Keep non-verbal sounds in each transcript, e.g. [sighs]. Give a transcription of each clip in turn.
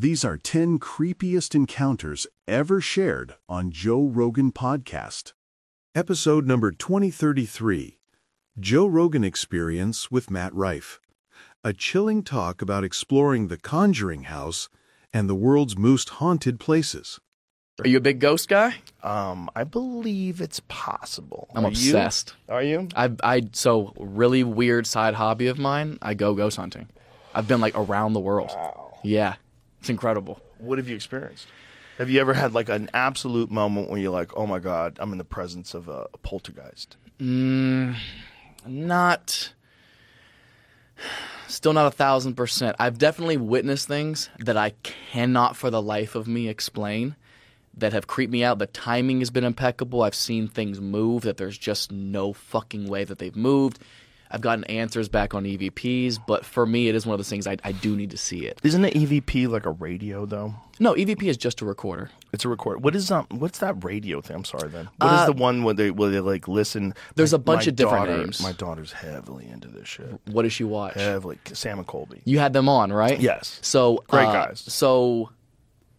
These are 10 creepiest encounters ever shared on Joe Rogan Podcast. Episode number 2033 Joe Rogan Experience with Matt Rife. A chilling talk about exploring the Conjuring House and the world's most haunted places. Are you a big ghost guy? Um, I believe it's possible. I'm Are you? obsessed. Are you? I I so really weird side hobby of mine. I go ghost hunting. I've been like around the world. Wow. Yeah, it's incredible. What have you experienced? Have you ever had like an absolute moment where you're like, "Oh my god, I'm in the presence of a, a poltergeist"? Mm, not, still not a thousand percent. I've definitely witnessed things that I cannot for the life of me explain. That have creeped me out. The timing has been impeccable. I've seen things move that there's just no fucking way that they've moved. I've gotten answers back on EVPs, but for me, it is one of those things I, I do need to see it. Isn't an EVP like a radio though? No, EVP is just a recorder. It's a recorder. What is um? What's that radio thing? I'm sorry. Then what is Uh, the one where they where they like listen? There's My- a bunch of different daughter- names. My daughter's heavily into this shit. What does she watch? Heavily, Sam and Colby. You had them on, right? Yes. So Great uh, guys. So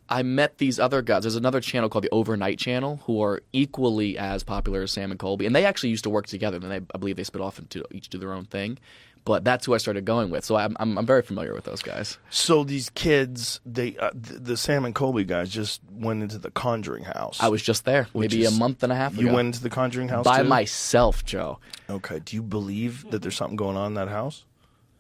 I met these other guys. There's another channel called the Overnight Channel who are equally as popular as Sam and Colby, and they actually used to work together. Then they, I believe they split off into each do their own thing. But that's who I started going with. So I'm I'm, I'm very familiar with those guys. So these kids, they uh, th- the Sam and Colby guys just went into the Conjuring house. I was just there Which maybe is- a month and a half ago. You went into the Conjuring house by too? myself, Joe. Okay. Do you believe that there's something going on in that house?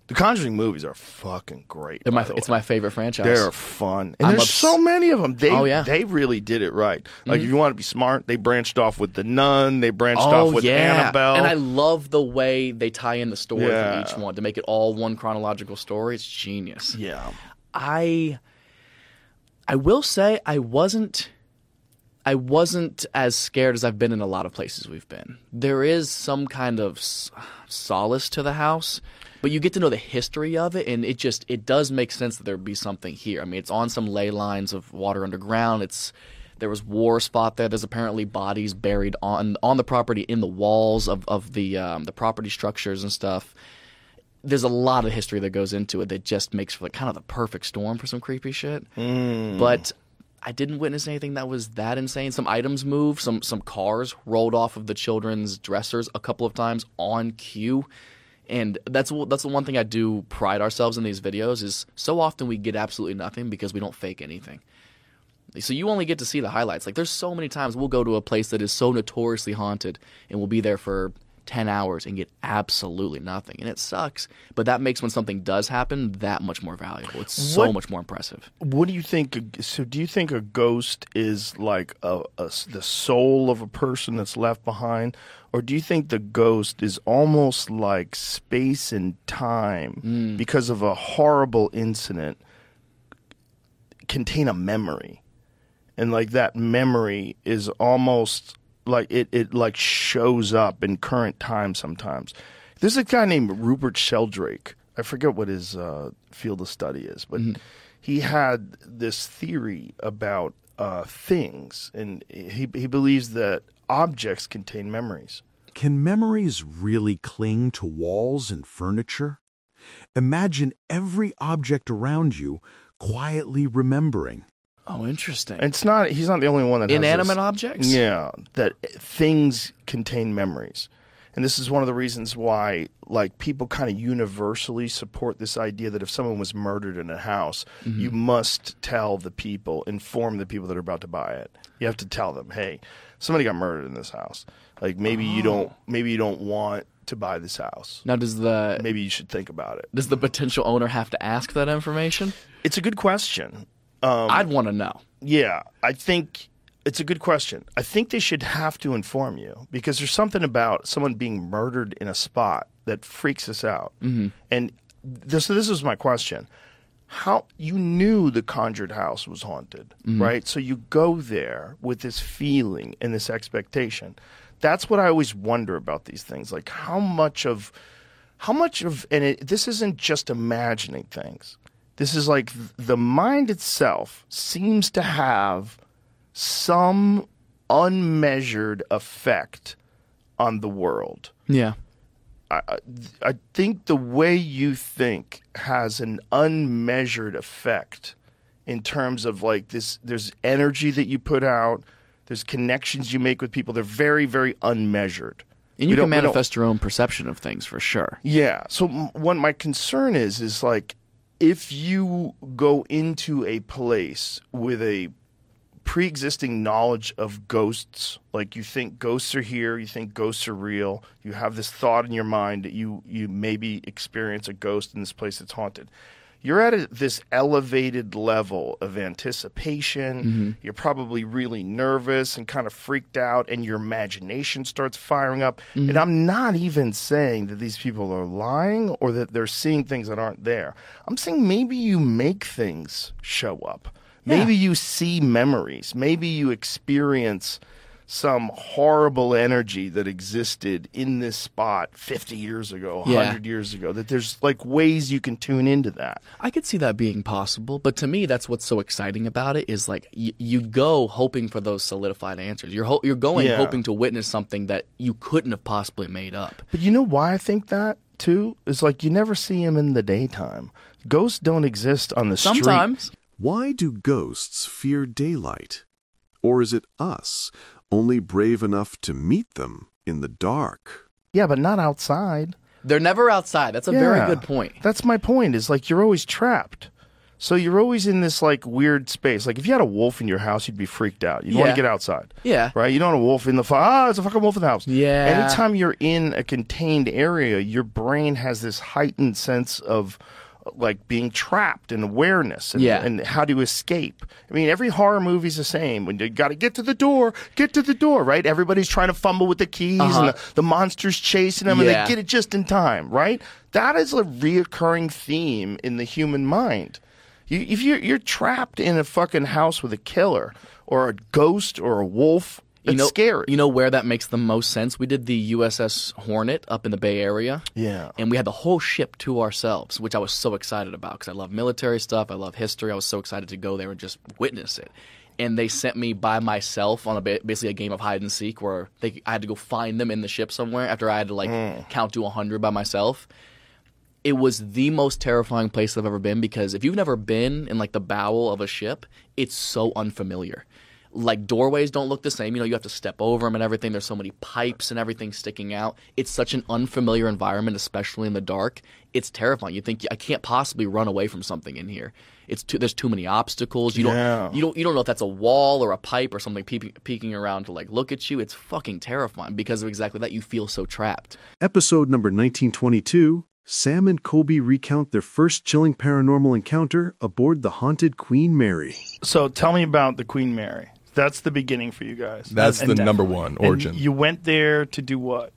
The Conjuring movies are fucking great. My, it's my favorite franchise. They're fun, and I'm there's obs- so many of them. They, Oh, yeah. Mm-hmm. they really did it right. Like if you want to be smart, they branched off with the Nun. They branched Oh off with yeah, Annabelle. and I love the way they tie in the story Yeah. for each one to make it all one chronological story. It's genius. yeah, I I will say I wasn't I wasn't as scared as I've been in a lot of places we've been. There is some kind of solace to the house, but you get to know the history of it and it just it does make sense that there'd be something here. I mean, it's on some ley lines of water underground. It's there was war spot there. There's apparently bodies buried on on the property in the walls of of the um, the property structures and stuff there's a lot of history that goes into it that just makes for like kind of the perfect storm for some creepy shit. But I didn't witness anything that was that insane. Some items moved, some some cars rolled off of the children's dressers a couple of times on cue. And that's that's the one thing I do pride ourselves in these videos is so often we get absolutely nothing because we don't fake anything. So you only get to see the highlights. Like there's so many times we'll go to a place that is so notoriously haunted and we'll be there for 10 hours and get absolutely nothing. And it sucks, but that makes when something does happen that much more valuable. It's so What- much more impressive. What do you think? So, do you think a ghost is like a, a- the soul of a person that's left behind, or do you think the ghost is almost like space and time hmm. because of a horrible incident contain a memory, and like that memory is almost like it it like shows up in current time sometimes. There's a guy named Rupert Sheldrake. I forget what his uh, field of study is, but he had this theory about uh, things, and he he believes that objects contain memories. Can memories really cling to walls and furniture? Imagine every object around you quietly remembering. Oh, interesting. It's not he's not the only one that has Inanimate objects? Yeah, that things contain memories. And this is one of the reasons why like people kind of universally support this idea that if someone was murdered in a house, Mm-hmm. you must tell the people, inform the people that are about to buy it. You have to tell them, "Hey, somebody got murdered in this house. Like maybe you don't Oh. maybe you don't want to buy this house. Now does the Maybe you should think about it." does the potential owner have to ask that information? It's a good question. Um, I'd want to know. Yeah, I think it's a good question. I think they should have to inform you because there's something about someone being murdered in a spot that freaks us out. Mm-hmm. And this, so this is my question: How you knew the Conjuring house was haunted, right? So you go there with this feeling and this expectation. That's what I always wonder about these things. Like how much of how much of and it, this isn't just imagining things this is like the mind itself seems to have some unmeasured effect on the world Yeah. I, I- think the way you think has an unmeasured effect in terms of like this. There's energy that you put out. There's connections you make with people. They're very, very unmeasured. And you don't- can manifest your own perception of things for sure. Yeah. So m- what my concern is is like if you go into a place with a pre-existing knowledge of ghosts, like you think ghosts are here, you think ghosts are real, you have this thought in your mind that you you maybe experience a ghost in this place that's haunted. You're at a, this elevated level of anticipation. Mm-hmm. You're probably really nervous and kind of freaked out, and your imagination starts firing up. And mm-hmm. I'm not even saying that these people are lying or that they're seeing things that aren't there. I'm saying maybe you make things show up. Maybe you see memories. Maybe you experience some horrible energy that existed in this spot 50 years ago, Yeah. 100 years ago. That there's like ways you can tune into that. I could see that being possible, but to me, that's what's so exciting about it is like y- you go hoping for those solidified answers. You're ho- you're going Yeah. hoping to witness something that you couldn't have possibly made up. But you know why I think that too? Is like you never see them in the daytime. Ghosts don't exist on the street. Sometimes Why do ghosts fear daylight? Or is it us, only brave enough to meet them in the dark? Yeah, but not outside. they're never outside. That's a very good point. That's my point. Is like you're always trapped. So you're always in this like weird space. Like if you had a wolf in your house, you'd be freaked out. You'd want to get outside. Yeah. Right? You don't want a wolf in the fire. Ah, it's a fucking wolf in the house. Yeah. Anytime you're in a contained area, your brain has this heightened sense of like being trapped and awareness and, Yeah. and how to escape. I mean, every horror movie's the same. When you got to get to the door, get to the door, right? Everybody's trying to fumble with the keys Uh-huh. and the, the monster's chasing them and they get it just in time, right? That is a reoccurring theme in the human mind. You, if you're, you're trapped in a fucking house with a killer or a ghost or a wolf, it's you know, scary. You know where that makes the most sense? We did the USS Hornet up in the Bay Area. Yeah. And we had the whole ship to ourselves, which I was so excited about because I love military stuff. I love history. I was so excited to go there and just witness it. And they sent me by myself on a basically a game of hide and seek where they, I had to go find them in the ship somewhere after I had to like mm. count to 100 by myself. It was the most terrifying place I've ever been because if you've never been in like the bowel of a ship, it's so unfamiliar. Like doorways don't look the same. You know, you have to step over them and everything. There's so many pipes and everything sticking out. It's such an unfamiliar environment, especially in the dark. It's terrifying. You think I can't possibly run away from something in here. It's too, there's too many obstacles. You don't Yeah. you don't you don't know if that's a wall or a pipe or something peeping, peeking around to like look at you. It's fucking terrifying because of exactly that. You feel so trapped. Episode number 1922 Sam and Colby recount their first chilling paranormal encounter aboard the haunted Queen Mary. So tell me about the Queen Mary. That's the beginning for you guys. That's And the number definitely. one And origin. you went there to do what?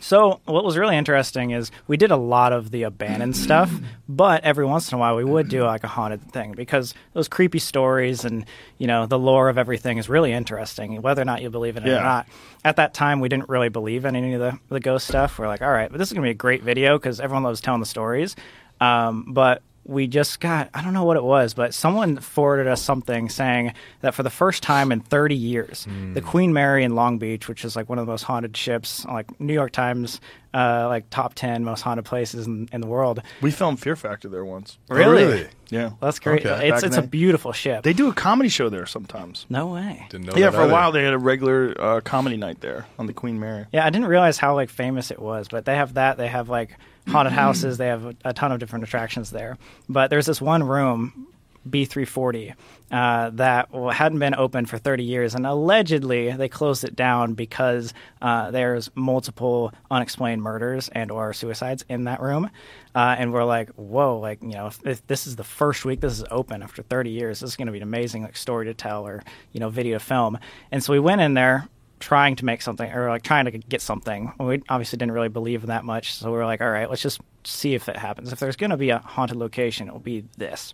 So what was really interesting is we did a lot of the abandoned stuff, but every once in a while we would do like a haunted thing because those creepy stories and you know the lore of everything is really interesting, whether or not you believe in it Yeah. or not. At that time, we didn't really believe in any of the the ghost stuff. We're like, all right, but this is gonna be a great video because everyone loves telling the stories. Um, but we just got I don't know what it was, but someone forwarded us something saying that for the first time in 30 years, the Queen Mary in Long Beach, which is like one of the most haunted ships, like New York Times, uh, like top 10 most haunted places in, in the world. We filmed Fear Factor there once. really? Yeah. That's great. Okay. It's Back it's a beautiful ship. They do a comedy show there sometimes. no way. Didn't know yeah, that for a while they had a regular uh, comedy night there on the Queen Mary. Yeah, I didn't realize how like famous it was, but they have that. They have like haunted houses. They have a, ton of different attractions there. But there's this one room, B340, uh, that hadn't been open for 30 years, and allegedly they closed it down because uh, there's multiple unexplained murders and or suicides in that room. Uh, and we're like, whoa, like you know, if, if this is the first week this is open after 30 years, this is going to be an amazing like story to tell or you know video film. And so we went in there trying to make something or like trying to get something. We obviously didn't really believe in that much, so we were like, all right, let's just see if it happens. If there's going to be a haunted location, it will be this.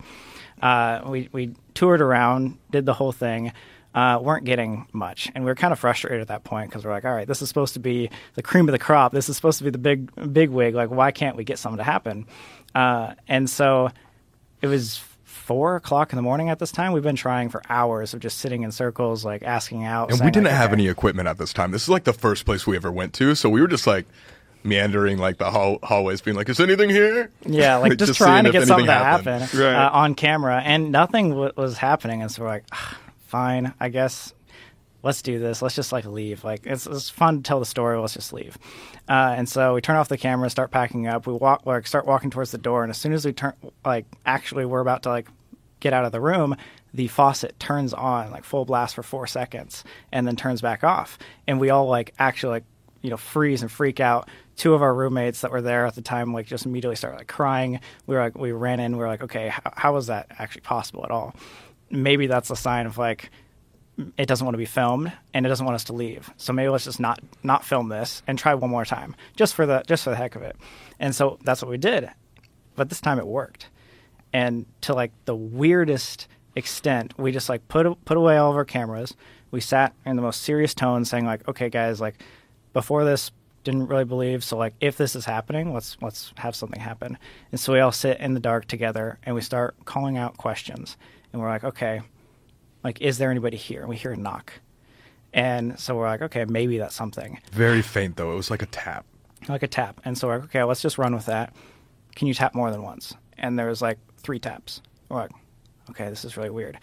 Uh, we we toured around, did the whole thing. Uh, weren't getting much, and we were kind of frustrated at that point because we're like, all right, this is supposed to be the cream of the crop. This is supposed to be the big big wig. Like, why can't we get something to happen? Uh, and so it was four o'clock in the morning at this time. We've been trying for hours of just sitting in circles, like asking out. And we didn't like, have okay. any equipment at this time. This is like the first place we ever went to, so we were just like, meandering like the hall- hallways, being like, "Is anything here?" Yeah, [laughs] like just, Just trying to get if something to happen. Right. uh, on camera, and nothing w- was happening. And so we're like, "Ah, fine, I guess let's do this. Let's just like leave. Like it's it's fun to tell the story. Let's just leave. Uh, and so we turn off the camera, start packing up. We walk like start walking towards the door, and as soon as we turn like actually we're about to like get out of the room, the faucet turns on like full blast for four seconds, and then turns back off, and we all like actually like you know freeze and freak out. Two of our roommates that were there at the time like just immediately started like crying. We were like we ran in. We were like, okay, how, is that actually possible at all? Maybe that's a sign of like it doesn't want to be filmed and it doesn't want us to leave. So maybe let's just not not film this and try one more time just for the just for the heck of it. And so that's what we did. But this time it worked. And to like the weirdest extent, we just like put put away all of our cameras. We sat in the most serious tone saying like, "Okay guys, like before this didn't really believe, so like if this is happening, let's let's have something happen." And so we all sit in the dark together and we start calling out questions. And we're like, "Okay, like is there anybody here and we hear a knock and so we're like okay maybe that's something Very faint though. It was like a tap. like a tap and so we're like okay let's just run with that can you tap more than once and there was like three taps. We're like okay this is really weird.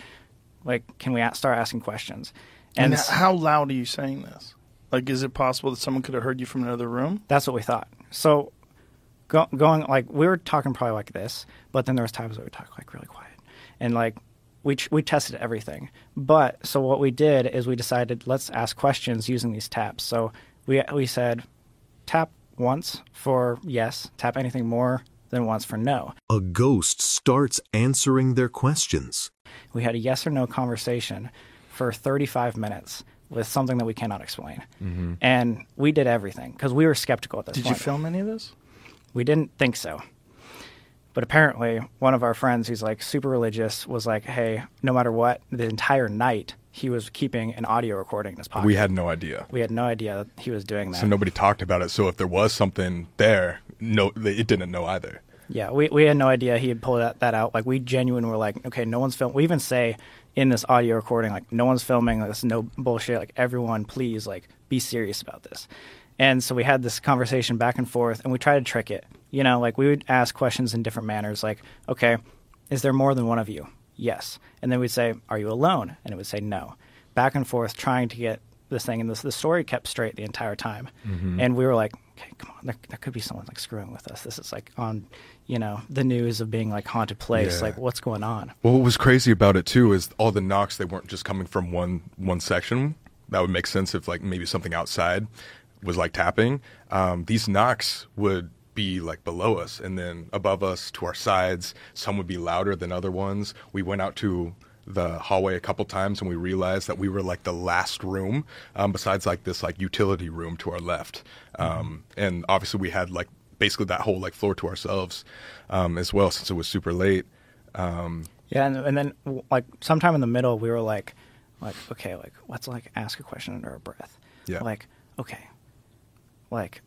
Like can we start asking questions? And, s- how loud are you saying this? Like, is it possible that someone could have heard you from another room? that's what we thought. So go, going like we were talking probably like this but then there was times where we talk like really quiet. And like we we tested everything. But so what we did is we decided let's ask questions using these taps. So we we said tap once for yes tap anything more than once for no A ghost starts answering their questions. we had a yes or no conversation for 35 minutes with something that we cannot explain mm-hmm. and we did everything because we were skeptical at this Did you film any of this? We didn't think so. But apparently, one of our friends who's like super religious was like, hey, no matter what, the entire night he was keeping an audio recording in his pocket. We had no idea. we had no idea that he was doing that. So nobody talked about it. So if there was something there, no, it didn't know either. Yeah, we, we had no idea he had pulled that, that out. Like, we genuinely were like, okay, no one's filming. We even say in this audio recording, like, no one's filming. Like, this is no bullshit. Like, everyone, please, like, be serious about this. And so we had this conversation back and forth, and we tried to trick it. You know, like, we would ask questions in different manners, like, okay, is there more than one of you? Yes. And then we'd say, are you alone? And it would say no. Back and forth, trying to get this thing. And this, the story kept straight the entire time. And we were like, okay, come on, there, there could be someone like screwing with us. This is like on, you know, the news of being like haunted place. Yeah. Like, what's going on? Well, what was crazy about it too is all the knocks. They weren't just coming from one one section. That would make sense if like maybe something outside was like tapping. Um, these knocks would be like below us and then above us to our sides. Some would be louder than other ones. We went out to the hallway a couple times and we realized that we were like the last room um, besides like this like utility room to our left um, and obviously we had like basically that whole like floor to ourselves um, as well since it was super late um, Yeah, and, and then like sometime in the middle, we were like, like okay, like let's like ask a question under our breath. Yeah. Like okay, like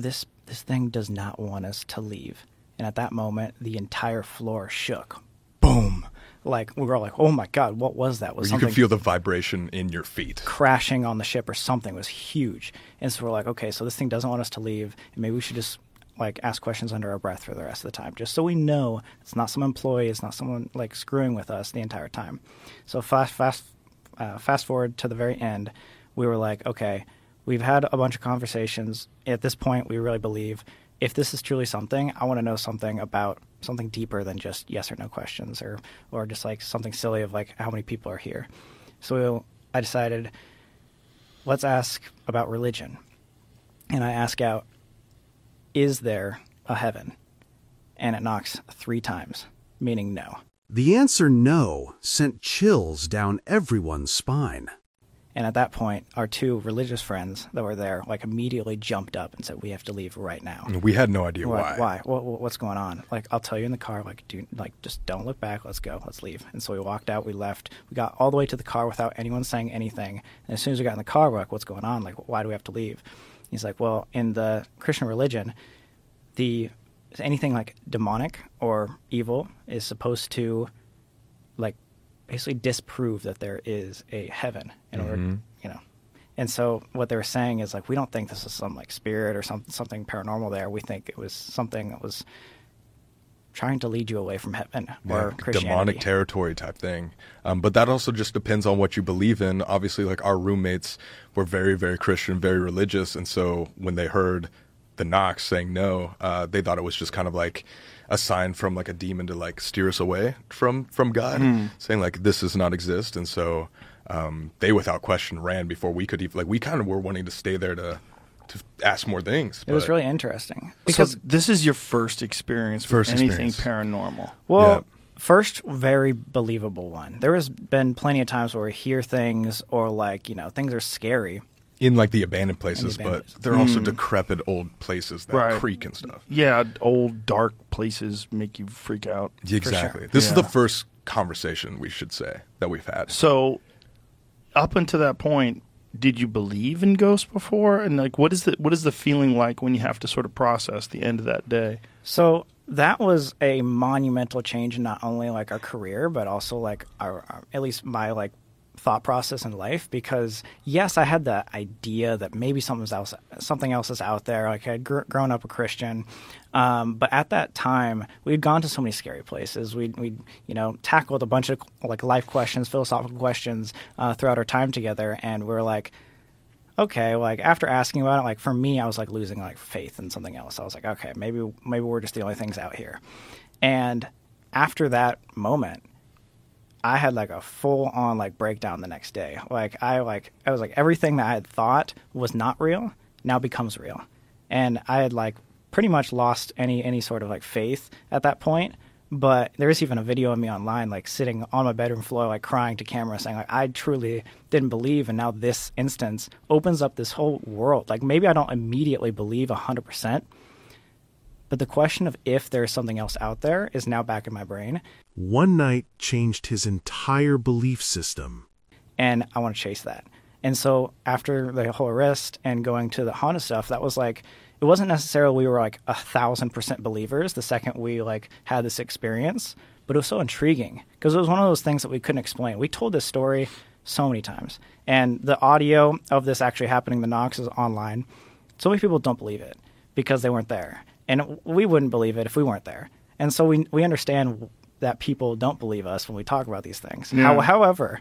this this thing does not want us to leave. And at that moment, the entire floor shook. Boom! Like we were all like, oh my god, what was that? Was you can feel the vibration in your feet. crashing on the ship or something? Was huge. And so we're like, okay, so this thing doesn't want us to leave, and maybe we should just like ask questions under our breath for the rest of the time, just so we know it's not some employee, it's not someone like screwing with us the entire time. So fast, fast, uh, fast forward to the very end, we were like, okay, we've had a bunch of conversations. At this point, we really believe if this is truly something, I want to know something about something deeper than just yes or no questions, or or just like something silly of like how many people are here. So I decided let's ask about religion. And I ask out, is there a heaven? And it knocks three times, meaning no. The answer no sent chills down everyone's spine. And at that point, our two religious friends that were there like immediately jumped up and said, "We have to leave right now." We had no idea why. why? What, what- what's going on? Like, I'll tell you in the car. Like, do like just don't look back. Let's go. Let's leave. And so we walked out. We left. We got all the way to the car without anyone saying anything. And as soon as we got in the car, we're like, what's going on? Like, why do we have to leave? He's like, well, in the Christian religion, the anything like demonic or evil is supposed to basically disprove that there is a heaven in order you know And so what they were saying is like we don't think this is some like spirit or some, something paranormal there. We think it was something that was trying to lead you away from heaven or Christianity. demonic territory type thing. Um, but that also just depends on what you believe in. Obviously, like our roommates were very, very Christian, very religious, and so when they heard the knocks saying no, uh, they thought it was just kind of like a sign from like a demon to like steer us away from from God, saying like this does not exist, and so um, they without question ran before we could even like we kind of were wanting to stay there to to ask more things. It was really interesting Because because this is your first experience with First anything experience. paranormal. Well, Yeah. first, very believable one. There has been plenty of times where we hear things or like you know things are scary. In like the abandoned places, abandoned but they're also hmm. decrepit old places that Right. creak and stuff. Yeah, old dark places make you freak out. Exactly. This is the first conversation we should say that we've had. So, up until that point, did you believe in ghosts before? And like, what is the what is the feeling like when you have to sort of process the end of that day? So that was a monumental change in not only like our career, but also like our, our at least my like thought process in life. Because yes, I had the idea that maybe something else something else is out there. Like I'd gr- grown up a Christian, um, but at that time we'd gone to so many scary places. We'd we you know tackled a bunch of like life questions, philosophical questions uh, throughout our time together, and we are like okay, like after asking about it, like for me, I was like losing like faith in something else. I was like, okay, maybe maybe we're just the only things out here. And after that moment, I had like a full on like breakdown the next day. Like I like I was like everything that I had thought was not real now becomes real. And I had like pretty much lost any any sort of like faith at that point. But there's even a video of me online like sitting on my bedroom floor like crying to camera saying like I truly didn't believe and now this instance opens up this whole world. Like maybe I don't immediately believe 100%, but the question of if there's something else out there is now back in my brain One night changed his entire belief system. and I want to chase that. And so after the whole arrest and going to the Honda stuff, that was like it wasn't necessarily we were like a thousand percent believers the second we like had this experience, but it was so intriguing because it was one of those things that we couldn't explain. We told this story so many times, and the audio of this actually happening, the knocks is online. So many people don't believe it because they weren't there, and we wouldn't believe it if we weren't there. And so we we understand that people don't believe us when we talk about these things. Yeah. How, however,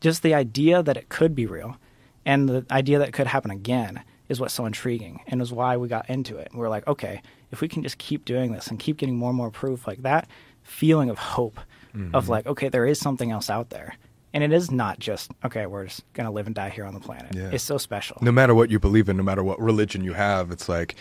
just the idea that it could be real and the idea that it could happen again is what's so intriguing and is why we got into it. We're like, okay, if we can just keep doing this and keep getting more and more proof like that feeling of hope of mm-hmm. like, okay, there is something else out there. And it is not just, okay, we're just going to live and die here on the planet. Yeah. It's so special. No matter what you believe in, no matter what religion you have, it's like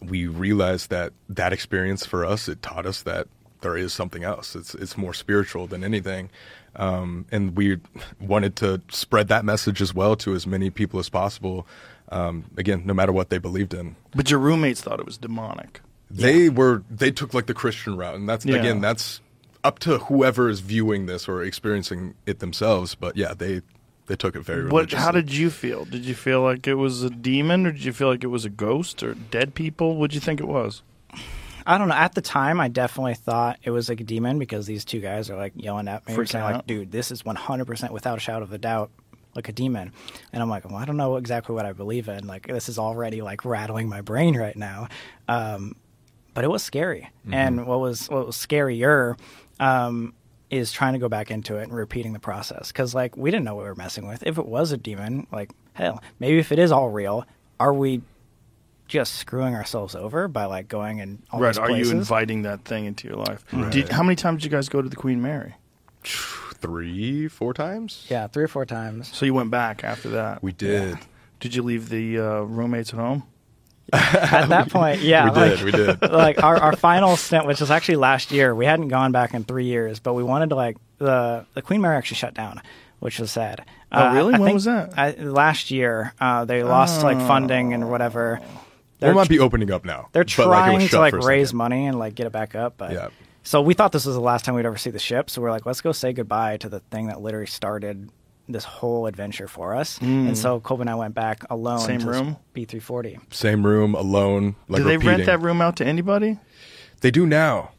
we realized that that experience for us, it taught us that there is something else. It's it's more spiritual than anything, um, and we wanted to spread that message as well to as many people as possible. Um, again, no matter what they believed in, But your roommates thought it was demonic. they were they took like the Christian route, and that's Yeah. again that's up to whoever is viewing this or experiencing it themselves. But yeah, they they took it very. What? How did you feel? Did you feel like it was a demon, or did you feel like it was a ghost, or dead people? What did you think it was? I don't know. At the time, I definitely thought it was like a demon because these two guys are like yelling at me, Freaking saying like, "Dude, this is 100% without a shadow of a doubt like a demon." And I'm like, "Well, I don't know exactly what I believe in. Like, this is already like rattling my brain right now." Um, but it was scary, and what was what was scarier um, is trying to go back into it and repeating the process because like we didn't know what we were messing with. If it was a demon, like hell, maybe if it is all real, are we? Just screwing ourselves over by like going and all right? these Are you inviting that thing into your life? Right. Did, how many times did you guys go to the Queen Mary? [sighs] three, four times? Yeah, three or four times. So you went back after that. we did. Did you leave the uh, roommates at home? At that point, yeah, we like, did. We did. [laughs] like our, our final stint, which was actually last year, we hadn't gone back in three years, but we wanted to like the the Queen Mary actually shut down, which was sad. Oh, really? I When was that? I, last year, uh, they lost like funding and whatever. They might be opening up now. They're but, like, trying to like raise money and like get it back up, but Yeah. so we thought this was the last time we'd ever see the ship. So we're like, let's go say goodbye to the thing that literally started this whole adventure for us. And so Colby and I went back alone. Mm. Same to room? B three forty. Same room, alone. Like Did they repeating. rent that room out to anybody? They do now.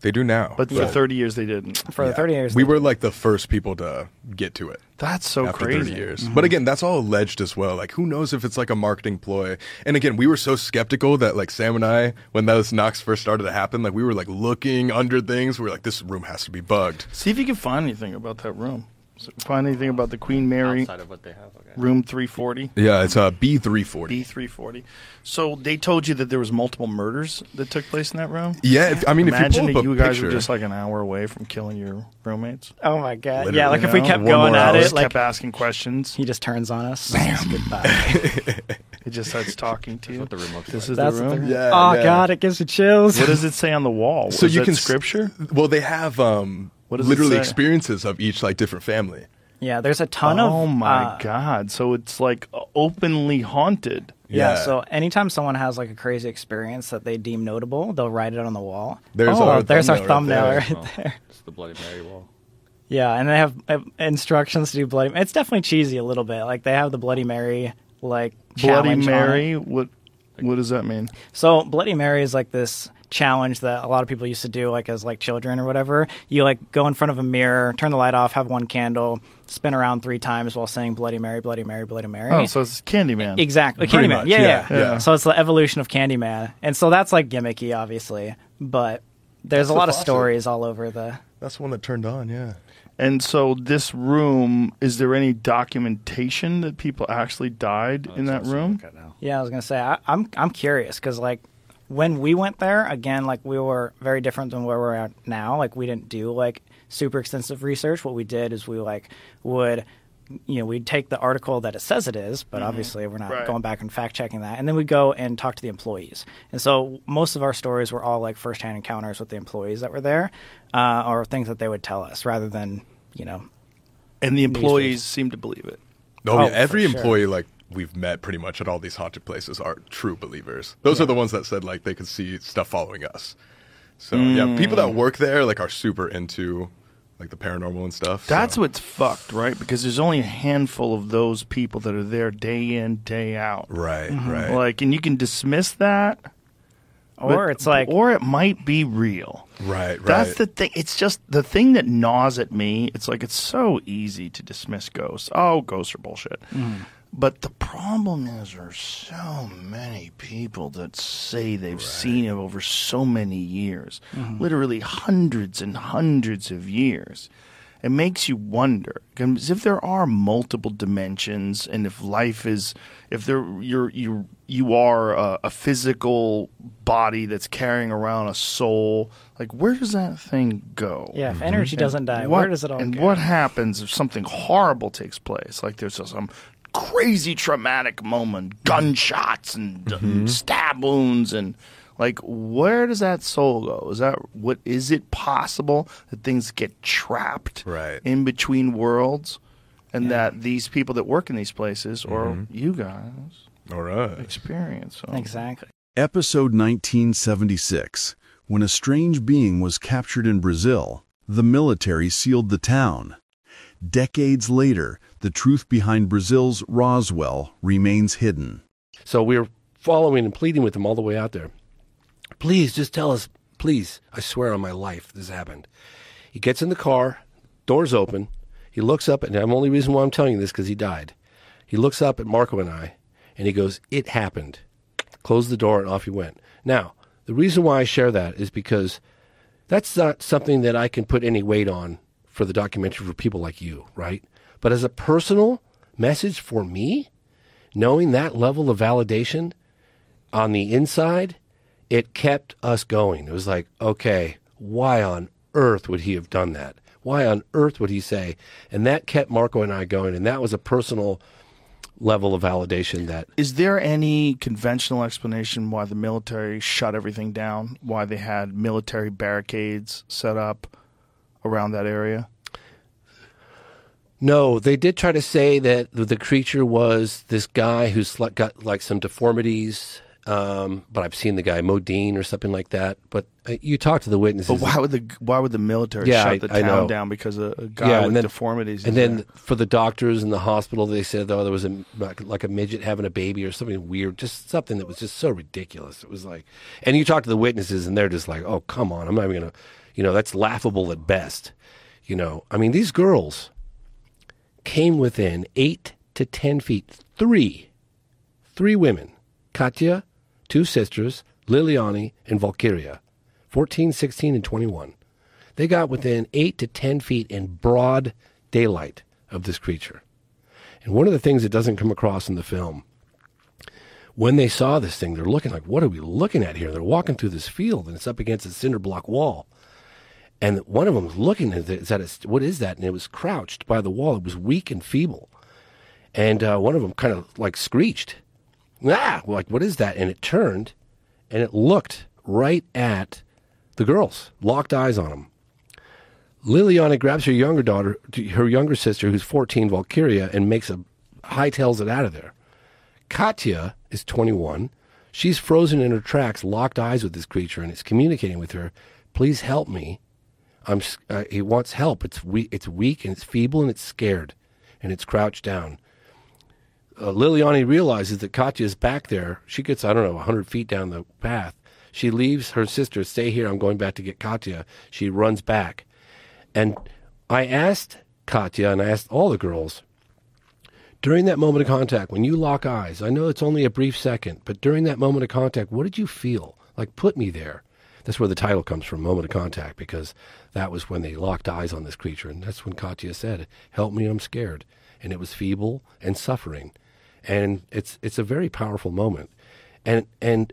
They do now. But for 30 years they didn't. For Yeah. 30 years, we they- were like the first people to get to it. That's so after crazy. 30 years. But again, that's all alleged as well. Like, who knows if it's like a marketing ploy? And again, we were so skeptical that like Sam and I, when those knocks first started to happen, like we were like looking under things. We were like, this room has to be bugged. See if you can find anything about that room. So find anything about the Queen Mary outside of what they have. Okay. room 340, Yeah, it's uh, B340. B340. So they told you that there was multiple murders that took place in that room. yeah, if, I mean, Imagine if you that pull up you a guys picture, were just like an hour away from killing your roommates. Oh my god! Literally, yeah, like You if we know? kept One going more at hour, it, just like kept asking questions. he just turns on us. Goodbye. [laughs] It just starts talking to you. what the room looks this like. is That's the what room. they're- Yeah, oh yeah. god, it gives me chills. What does it say on the wall? so Is you that can s- scripture. Well, they have um, What does it literally say? experiences of each like different family. yeah, there's a ton of. Oh my uh, god! So it's like openly haunted. Yeah, Yeah. so anytime someone has like a crazy experience that they deem notable, they'll write it on the wall. There's oh, our there's our thumbnail thumbnail right right, there. there. It's the Bloody Mary wall. Yeah, and they have uh, instructions to do Bloody. Mary. It's definitely cheesy a little bit. Like they have the Bloody Mary like Bloody challenge on it. Mary. What? What does that mean? So Bloody Mary is like this challenge that a lot of people used to do like as like children or whatever. You like go in front of a mirror, turn the light off, have one candle, spin around three times while saying Bloody Mary, Bloody Mary, Bloody Mary. Oh, so it's Candyman. Exactly, Pretty Candyman. much, Yeah, yeah, yeah, yeah. So it's the evolution of Candyman, and so that's like gimmicky, obviously, but there's a the lot of stories all over the. That's the one that turned on. Yeah. And so this room, is there any documentation that people actually died in that room? Yeah, I was gonna say I, I'm I'm curious because like when we went there again, like we were very different than where we're at now. Like we didn't do like super extensive research. What we did is we like would you know we'd take the article that it says it is, but obviously we're not Right. going back and fact checking that, and then we'd go and talk to the employees. And so most of our stories were all like firsthand encounters with the employees that were there, uh, or things that they would tell us rather than you know And the employees seem to believe it. Oh, Oh, yeah. Every for sure. employee like we've met pretty much at all these haunted places are true believers. Those are the ones that said like they could see stuff following us. So yeah, people Mm. that work there like are super into like the paranormal and stuff. That's so. what's fucked, right? Because there's only a handful of those people that are there day in, day out. right, Mm-hmm. right. Like, and you can dismiss that, or but- it's like or it might be real. right, right. That's the thing. It's just the thing that gnaws at me. It's like it's so easy to dismiss ghosts. Oh, ghosts are bullshit. Mm-hmm. But the problem is, there's so many people that say they've seen it over so many years, Mm-hmm. literally hundreds and hundreds of years. It makes you wonder because if there are multiple dimensions, and if life is, if there you're you you are a, a physical body that's carrying around a soul, like where does that thing go? yeah, if energy doesn't die, What- where does it all and go? what happens if something horrible takes place? Like there's some crazy traumatic moment, gunshots and uh, stab wounds, and like where does that soul go? Is that what? Is it possible that things get trapped Right. in between worlds, and that these people that work in these places, or you guys, all right. experience them? Exactly. Episode 1976. When a strange being was captured in Brazil, the military sealed the town. Decades later, the truth behind Brazil's Roswell remains hidden. So we're following and pleading with him all the way out there. Please, just tell us, please. I swear on my life, this happened. He gets in the car, doors open. He looks up, and the only reason why I'm telling you this because he died. He looks up at Marco and I, and he goes, "It happened." Closed the door, and off he went. Now, the reason why I share that is because that's not something that I can put any weight on for the documentary for people like you, right? But as a personal message for me, knowing that level of validation on the inside, it kept us going. It was like, okay, why on earth would he have done that? Why on earth would he say? And that kept Marco and I going. And that was a personal level of validation that Is there any conventional explanation why the military shut everything down? Why they had military barricades set up around that area? No, they did try to say that the creature was this guy who's got like some deformities. Um, but I've seen the guy Modine or something like that. But uh, you talk to the witnesses. But why would the why would the military Yeah, shut the I town know. down because a, a guy Yeah, with and then- deformities? And then there? for the doctors in the hospital, they said, oh, there was a like, like a midget having a baby or something weird, just something that was just so ridiculous. It was like, and you talk to the witnesses, and they're just like, oh, come on, I'm not even gonna, You know, that's laughable at best. You know, I mean, these girls came within eight to ten feet. Three, three women, Katya, two sisters, Liliane, and Valquíria, 14, 16, and 21. They got within eight to ten feet in broad daylight of this creature. And one of the things that doesn't come across in the film, when they saw this thing, they're looking like, what are we looking at here? They're walking through this field and it's up against a cinder block wall. And one of them was looking at it, it's, what is that? And it was crouched by the wall. It was weak and feeble. And uh, one of them kind of like screeched, ah, like, what is that? And it turned and it looked right at the girls, locked eyes on them. Liliana grabs her younger daughter, her younger sister, who's 14, Valquíria, and makes a hightails it out of there. Katya is 21. She's frozen in her tracks, locked eyes with this creature, and it's communicating with her. Please help me. I'm. Uh, he wants help. It's we- It's weak and it's feeble and it's scared, and it's crouched down. Uh, Liliane realizes that Katya is back there. She gets, I don't know, 100 feet down the path. She leaves her sister, stay here, I'm going back to get Katya. She runs back. And I asked Katya and I asked all the girls during that moment of contact, when you lock eyes, I know it's only a brief second, but during that moment of contact, what did you feel? Like, put me there. That's where the title comes from, Moment of Contact, because that was when they locked eyes on this creature. And that's when Katya said, Help me, I'm scared. And it was feeble and suffering. And it's, it's a very powerful moment. And, and,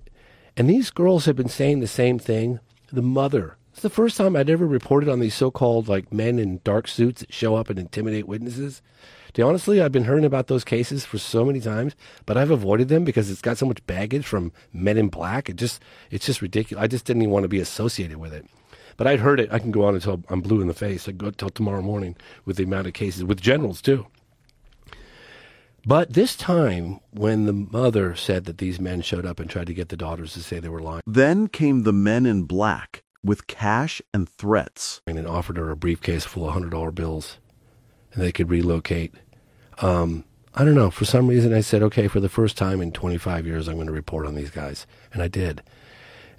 and these girls have been saying the same thing. The mother, it's the first time I'd ever reported on these so called like men in dark suits that show up and intimidate witnesses. To honestly, I've been hearing about those cases for so many times, but I've avoided them because it's got so much baggage from men in black. It just it's just ridiculous. I just didn't even want to be associated with it. But I'd heard it. I can go on until I'm blue in the face. I go until tomorrow morning with the amount of cases with generals too. But this time, when the mother said that these men showed up and tried to get the daughters to say they were lying Then came the men in black with cash and threats. and offered her a briefcase full of hundred dollar bills, and they could relocate. Um, I don't know. For some reason, I said, okay, for the first time in 25 years, I'm going to report on these guys, and I did.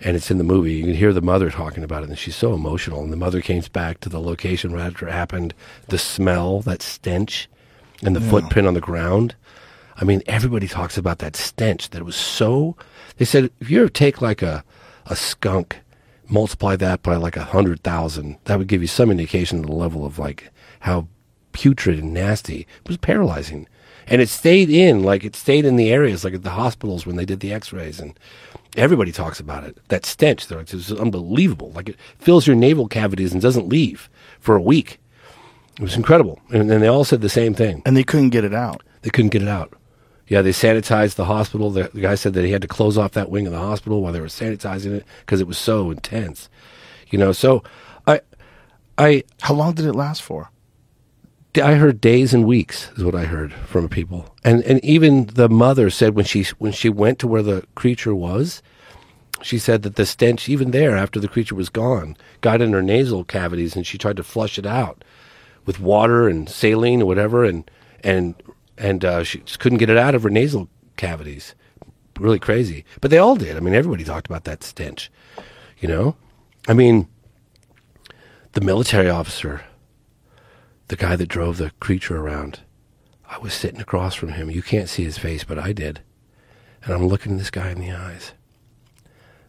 And it's in the movie. You can hear the mother talking about it, and she's so emotional. And the mother came back to the location right after it happened. The smell, that stench, and the footprint on the ground. I mean, everybody talks about that stench. That it was so. They said if you ever take like a a skunk, multiply that by like a hundred thousand, that would give you some indication of the level of like how putrid and nasty. It was paralyzing, and it stayed in like it stayed in the areas like at the hospitals when they did the X-rays, and everybody talks about it. That stench, though, it's just unbelievable. Like it fills your nasal cavities and doesn't leave for a week. It was incredible, and, and they all said the same thing. And they couldn't get it out. They couldn't get it out. Yeah, they sanitized the hospital. The, the guy said that he had to close off that wing of the hospital while they were sanitizing it because it was so intense. You know, so I, I, How long did it last for? I heard days and weeks is what I heard from people, and and even the mother said when she when she went to where the creature was, she said that the stench even there after the creature was gone got in her nasal cavities, and she tried to flush it out with water and saline or whatever, and and and uh, she couldn't get it out of her nasal cavities. Really crazy, but they all did. I mean, everybody talked about that stench. You know, I mean, the military officer the guy that drove the creature around. I was sitting across from him. You can't see his face, but I did. And I'm looking this guy in the eyes.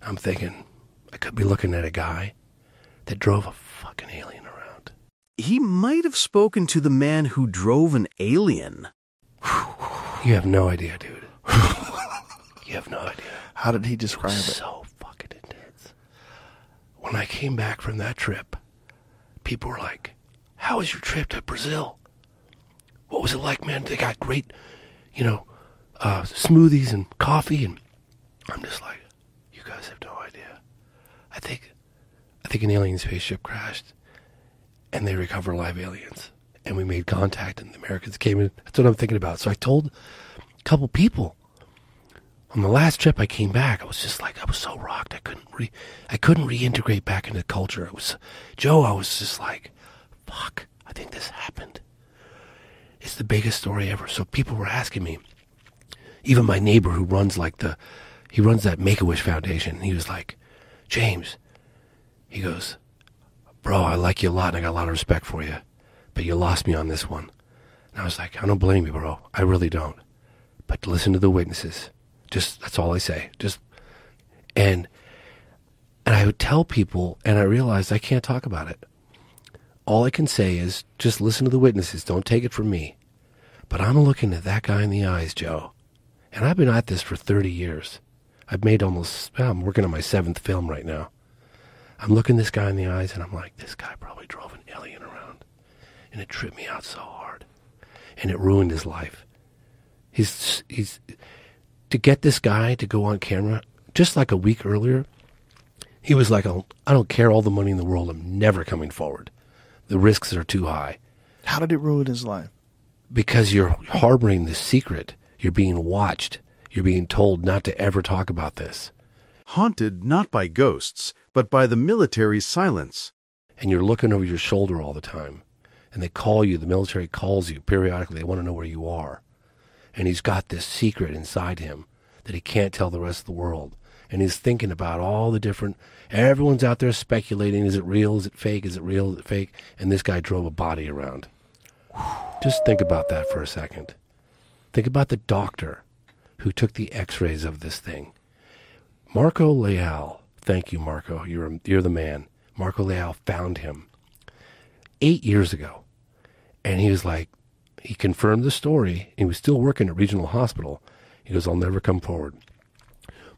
I'm thinking, I could be looking at a guy that drove a fucking alien around. He might have spoken to the man who drove an alien. [sighs] You have no idea, dude. [laughs] you have no idea. How did he describe it? So fucking intense. When I came back from that trip, people were like, How was your trip to Brazil? What was it like, man? They got great, you know, uh, smoothies and coffee, and I'm just like, you guys have no idea. I think, I think an alien spaceship crashed, and they recover live aliens, and we made contact, and the Americans came in. That's what I'm thinking about. So I told a couple people on the last trip I came back, I was just like I was so rocked. I couldn't re I couldn't reintegrate back into culture. It was Joe. I was just like, fuck. I think this happened. It's the biggest story ever. So people were asking me. Even my neighbor who runs like the, he runs that Make a Wish Foundation. He was like, James. He goes, Bro, I like you a lot and I got a lot of respect for you, but you lost me on this one. And I was like, I don't blame you, bro. I really don't. But listen to the witnesses. Just, that's all I say. Just, and, and I would tell people, and I realized I can't talk about it. All I can say is just listen to the witnesses. Don't take it from me. But I'm looking at that guy in the eyes, Joe. And I've been at this for 30 years. I've made almost, I'm working on my seventh film right now. I'm looking this guy in the eyes and I'm like, this guy probably drove an alien around. And it tripped me out so hard. And it ruined his life. He's, he's, to get this guy to go on camera, just like a week earlier, he was like, oh, I don't care all the money in the world. I'm never coming forward. The risks are too high How did it ruin his life? because you're harboring this secret. You're being watched. You're being told not to ever talk about this. Haunted not by ghosts, but by the military's silence. And you're looking over your shoulder all the time. And they call you, the military calls you periodically. They want to know where you are. And he's got this secret inside him that he can't tell the rest of the world. And he's thinking about all the different, everyone's out there speculating is it real? Is it fake? Is it real? Is it fake? And this guy drove a body around. Just think about that for a second. Think about the doctor who took the x rays of this thing. Marco Leal, thank you, Marco. You're, you're the man. Marco Leal found him eight years ago. And he was like, he confirmed the story. He was still working at regional hospital. He goes, I'll never come forward.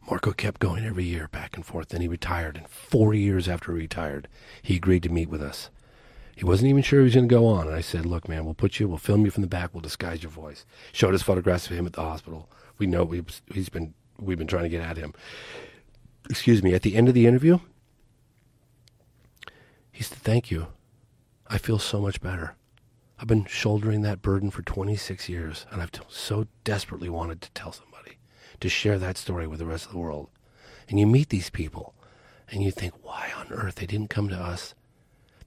Marco kept going every year back and forth. Then he retired. And four years after he retired, he agreed to meet with us. He wasn't even sure he was going to go on. And I said, Look, man, we'll put you, we'll film you from the back, we'll disguise your voice. Showed us photographs of him at the hospital. We know we, he's been, we've been trying to get at him. Excuse me. At the end of the interview, he said, Thank you. I feel so much better. I've been shouldering that burden for 26 years, and I've so desperately wanted to tell somebody, to share that story with the rest of the world. And you meet these people, and you think, why on earth they didn't come to us?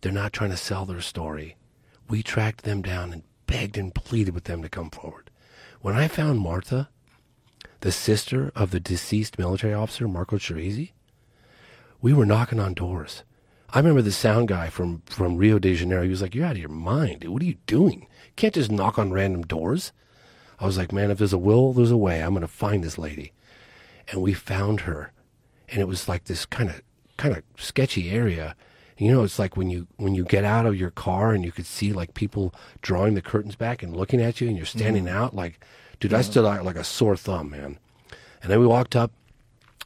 They're not trying to sell their story. We tracked them down and begged and pleaded with them to come forward. When I found Martha, the sister of the deceased military officer, Marco Chereze, we were knocking on doors. I remember the sound guy from, from Rio de Janeiro. He was like, You're out of your mind. Dude. What are you doing? You can't just knock on random doors. I was like, Man, if there's a will, there's a way. I'm going to find this lady. And we found her. And it was like this kind of kind of sketchy area. You know, it's like when you when you get out of your car and you could see like people drawing the curtains back and looking at you, and you're standing mm-hmm. out like, dude, I stood out like a sore thumb, man. And then we walked up,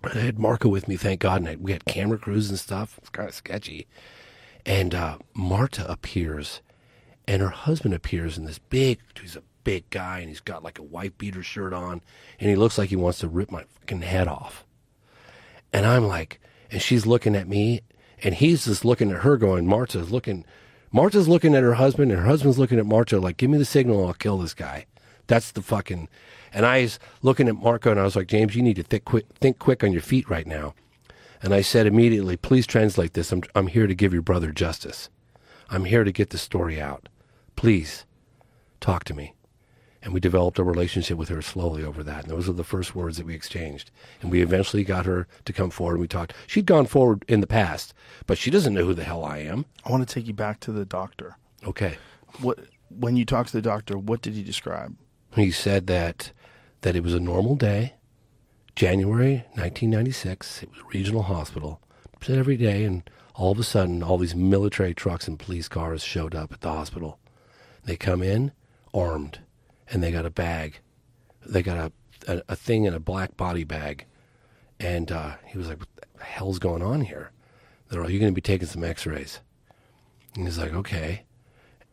I had Marco with me, thank God, and I, we had camera crews and stuff. It's kind of sketchy. And uh, Marta appears, and her husband appears in this big. He's a big guy, and he's got like a white beater shirt on, and he looks like he wants to rip my fucking head off. And I'm like, and she's looking at me, and he's just looking at her, going, Marta's looking, Marta's looking at her husband, and her husband's looking at Marta, like, give me the signal, I'll kill this guy. That's the fucking. And I was looking at Marco, and I was like, James, you need to think quick, think quick on your feet right now. And I said immediately, please translate this. I'm, I'm here to give your brother justice. I'm here to get the story out. Please talk to me. And we developed a relationship with her slowly over that. And those were the first words that we exchanged. And we eventually got her to come forward and we talked. She'd gone forward in the past, but she doesn't know who the hell I am. I want to take you back to the doctor. Okay. What when you talked to the doctor, what did he describe? He said that that it was a normal day, January 1996. It was a regional hospital. Said every day, and all of a sudden, all these military trucks and police cars showed up at the hospital. They come in armed, and they got a bag. They got a a, a thing in a black body bag, and uh, he was like, "What the hell's going on here?" They're all, "You're going to be taking some X-rays." And he's like, "Okay."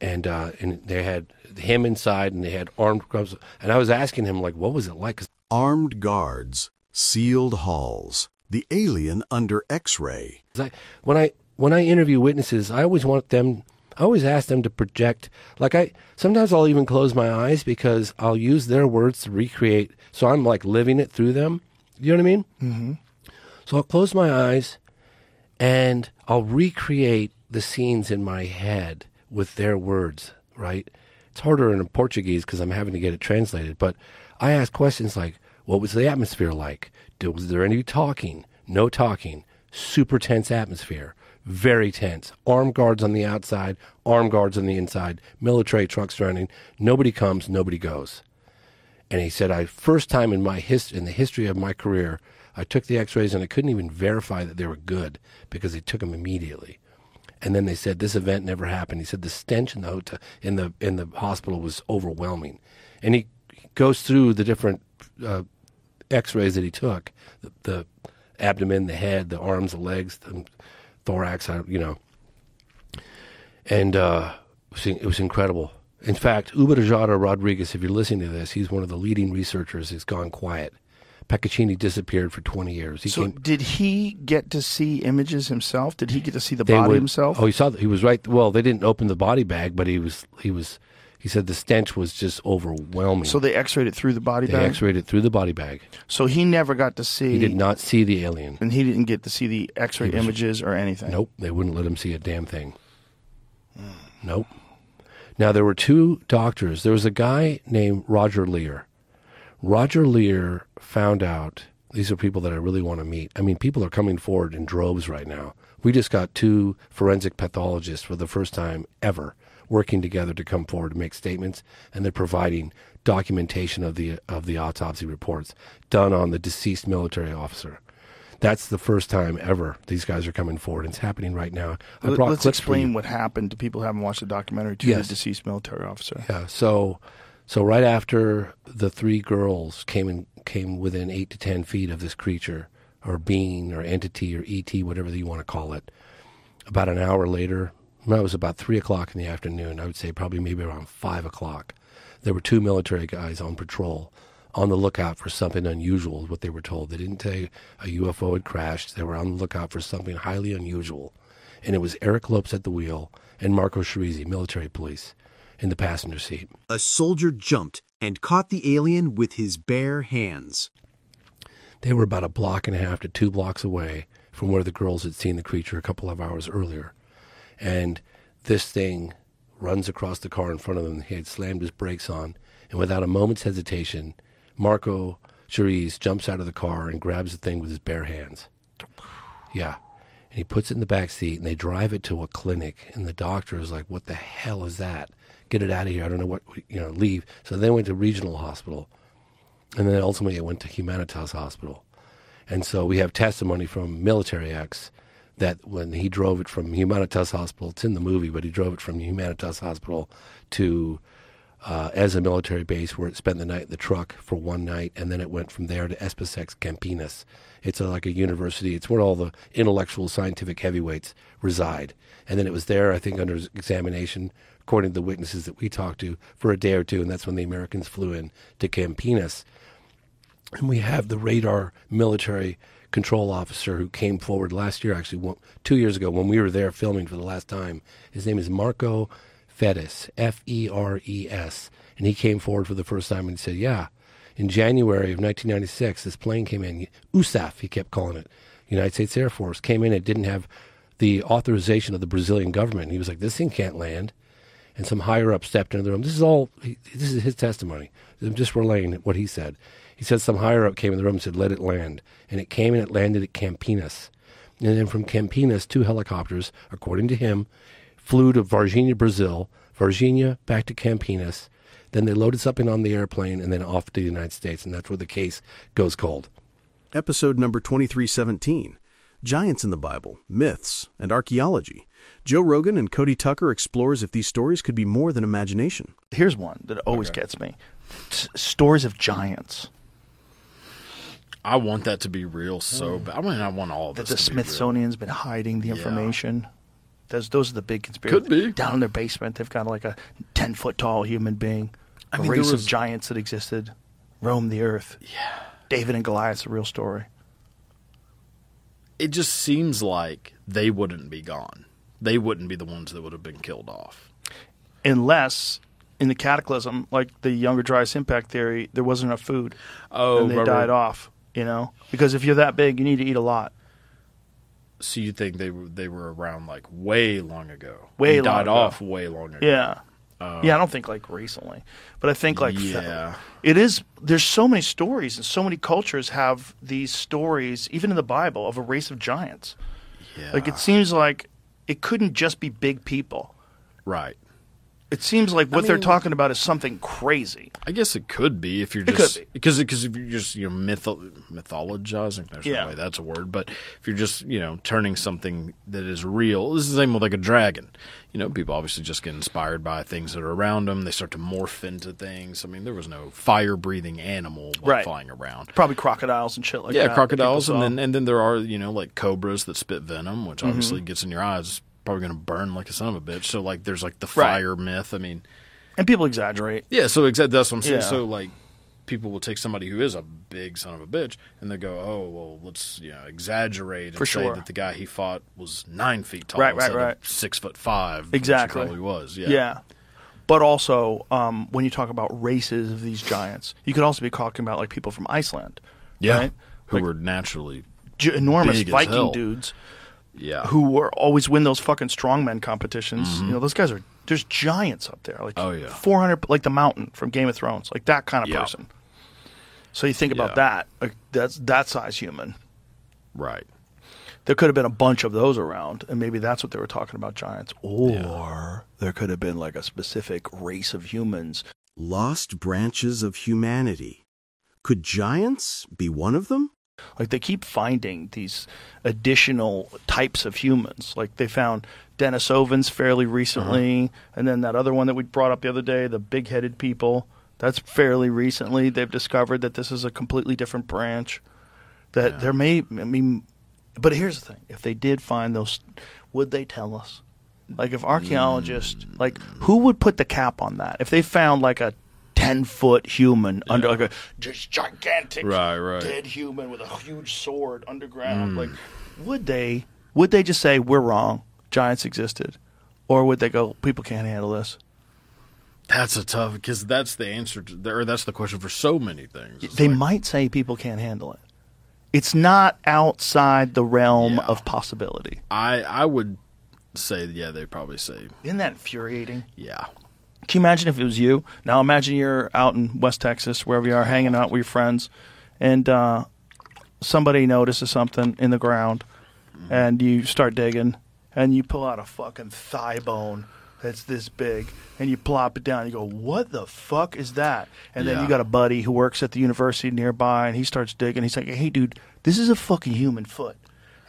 And uh, and they had him inside, and they had armed guards. And I was asking him like, what was it like? Armed guards, sealed halls, the alien under X-ray. I, when I when I interview witnesses, I always want them. I always ask them to project. Like I sometimes I'll even close my eyes because I'll use their words to recreate. So I'm like living it through them. You know what I mean? Mm-hmm. So I'll close my eyes, and I'll recreate the scenes in my head with their words. Right? It's harder in Portuguese because I'm having to get it translated. But I ask questions like, "What was the atmosphere like? Was there any talking? No talking? Super tense atmosphere. very tense. Armed guards on the outside, armed guards on the inside, military trucks surrounding. Nobody comes, nobody goes. And he said, "I first time in my hist- in the history of my career, I took the X-rays and I couldn't even verify that they were good because they took them immediately." And then they said this event never happened. He said the stench in the hotel, in the in the hospital was overwhelming, and he goes through the different uh, X-rays that he took, the, the abdomen, the head, the arms, the legs, the thorax, you know, and uh, it was- incredible. In fact, Ubirajara Rodrigues, if you're listening to this, he's one of the leading researchers. He's gone quiet. Pacaccini disappeared for 20 years. He So came, did he get to see images himself? Did he get to see the body would- himself? Oh, he saw. That. He was right. Well, they didn't open the body bag, but he was. He was. He said the stench was just overwhelming. so they X-rayed it through the body they bag. X-rayed it through the body bag. So he never got to see. He did not see the alien. and he didn't get to see the X-ray was- images or anything. Nope, they wouldn't let him see a damn thing. Nope. Now there were two doctors. There was a guy named Roger Leir. Roger Leir found out these are people that I really want to meet. I mean, people are coming forward in droves right now. We just got two forensic pathologists for the first time ever working together to come forward to make statements, and they're providing documentation of the of the autopsy reports done on the deceased military officer. That's the first time ever these guys are coming forward. It's happening right now. I Let's explain what happened to people who haven't watched the documentary to Yes. the deceased military officer. Yeah. So, so right after the three girls came in, came within eight to ten feet of this creature or being or entity or ET, whatever you want to call it, about an hour later, it was about three o'clock in the afternoon. I would say probably maybe around five o'clock. There were two military guys on patrol, on the lookout for something unusual. What they were told. They didn't say a UFO had crashed. They were on the lookout for something highly unusual, and it was Eric Lopes at the wheel and Marco Chereze, military police, in the passenger seat. A soldier jumped and caught the alien with his bare hands. They were about a block and a half to two blocks away from where the girls had seen the creature a couple of hours earlier. And this thing runs across the car in front of them. He had slammed his brakes on, and without a moment's hesitation, Marco Chereze jumps out of the car and grabs the thing with his bare hands. Yeah. And he puts it in the back seat, and they drive it to a clinic. And the doctor is like, "What the hell is that? Get it out of here! I don't know what you know. Leave." So they went to regional hospital, and then ultimately it went to Humanitas Hospital. And so we have testimony from Military X that when he drove it from Humanitas Hospital, it's in the movie, but he drove it from Humanitas Hospital to uh, as a military base where it spent the night in the truck for one night, and then it went from there to EsPCEx Campinas. It's a, like a university. It's where all the intellectual scientific heavyweights reside. And then it was there, I think, under examination, according to the witnesses that we talked to, for a day or two, and that's when the Americans flew in to Campinas. And we have the radar military control officer who came forward last year, actually, one, two years ago, when we were there filming for the last time. His name is Marco Feres, F E R E S. And he came forward for the first time and said, Yeah, in January of 1996, this plane came in. USAF, he kept calling it. United States Air Force came in. It didn't have the authorization of the Brazilian government. He was like, This thing can't land and some higher up stepped into the room. This is all. This is his testimony. I'm just relaying what he said. He said some higher up came in the room and said, "Let it land," and it came and it landed at Campinas, and then from Campinas, two helicopters, according to him, flew to Varginha, Brazil. Varginha back to Campinas. Then they loaded something on the airplane and then off to the United States, and that's where the case goes cold. Episode number 2317 Giants in the Bible, Myths, and Archaeology. Joe Rogan and Cody Tucker explores if these stories could be more than imagination. Here's one that always gets me: S- stories of giants. I want that to be real so mm. bad. I mean, I want all of That this the to be real. Smithsonian's been hiding the information. Yeah. information. Those those are the big conspiracies. Could be. down in their basement. They've got like a ten foot tall human being, I a mean, there race was- of giants that existed, roamed the earth. Yeah, David and Goliath's a real story. It just seems like they wouldn't be gone. They wouldn't be the ones that would have been killed off. unless in the cataclysm, like the younger Dryas impact theory, there wasn't enough food. Oh, and they died off. You know, because if you're that big, you need to eat a lot. So you think they were they were around like way long ago? Way died ago. off way long ago. Yeah, uh, yeah. I don't think like recently, but I think like Yeah. it is. There's so many stories, and so many cultures have these stories, even in the Bible, of a race of giants. Yeah. Like it seems like it couldn't just be big people. Right. It seems like what they're talking about is something crazy. I guess it could be if you're just because because if you're just you know mytho- mythologizing. There's Yeah. no way that's a word, but if you're just you know turning something that is real, this is the same with like a dragon. You know, people obviously just get inspired by things that are around them. They start to morph into things. I mean, there was no fire breathing animal Right. flying around. Probably crocodiles and shit like yeah, that. that crocodiles, people and then and then there are you know like cobras that spit venom, which Mm-hmm. obviously gets in your eyes. Probably going to burn like a son of a bitch. So like, there's like the Right. fire myth. I mean, and people exaggerate. yeah, so that's what I'm saying. Yeah. So like people will take somebody who is a big son of a bitch and they go, Oh, well let's you know, exaggerate and For say sure. that the guy he fought was nine feet tall Right, right, right. six foot five. Exactly. Probably was. Yeah. Yeah. But also, um, when you talk about races of these giants, you could also be talking about like people from Iceland, Yeah. right? Who Like- were naturally enormous Viking dudes yeah. who were always win those fucking strongmen competitions. You know, those guys are there's giants up there, like Mm-hmm. Oh, yeah. 400, like the Mountain from Game of Thrones, like that kind of Yeah. person. So you think about Yeah. that, like that's that size human. Right. There could have been a bunch of those around, and maybe that's what they were talking about giants. Or there could have been like a specific race of humans. Lost branches of humanity. Could giants be one of them? Like they keep finding these additional types of humans. Like they found Denisovans fairly recently, uh-huh. and then that other one that we brought up the other day, the big-headed people. That's fairly recently. They've discovered that this is a completely different branch. That there may, I mean, but here's the thing: if they did find those, would they tell us? Like if archaeologists, mm. like who would put the cap on that? If they found like a ten foot human under like a just gigantic Right, right. dead human with a huge sword underground, hmm. like would they would they just say we're wrong, giants existed, or would they go people can't handle this? That's a tough because that's the answer to or that's the question for so many things. It's They like- might say people can't handle it. It's not outside the realm Yeah. of possibility. I I would say yeah, they probably say Isn't that infuriating? yeah. Can you imagine if it was you? Now imagine you're out in West Texas, wherever you are, hanging out with your friends, and uh, somebody notices something in the ground, and you start digging, and you pull out a fucking thigh bone that's this big, and you plop it down. You go, "What the fuck is that?" And then Yeah. you got a buddy who works at the university nearby, and he starts digging. He's like, "Hey, dude, this is a fucking human foot."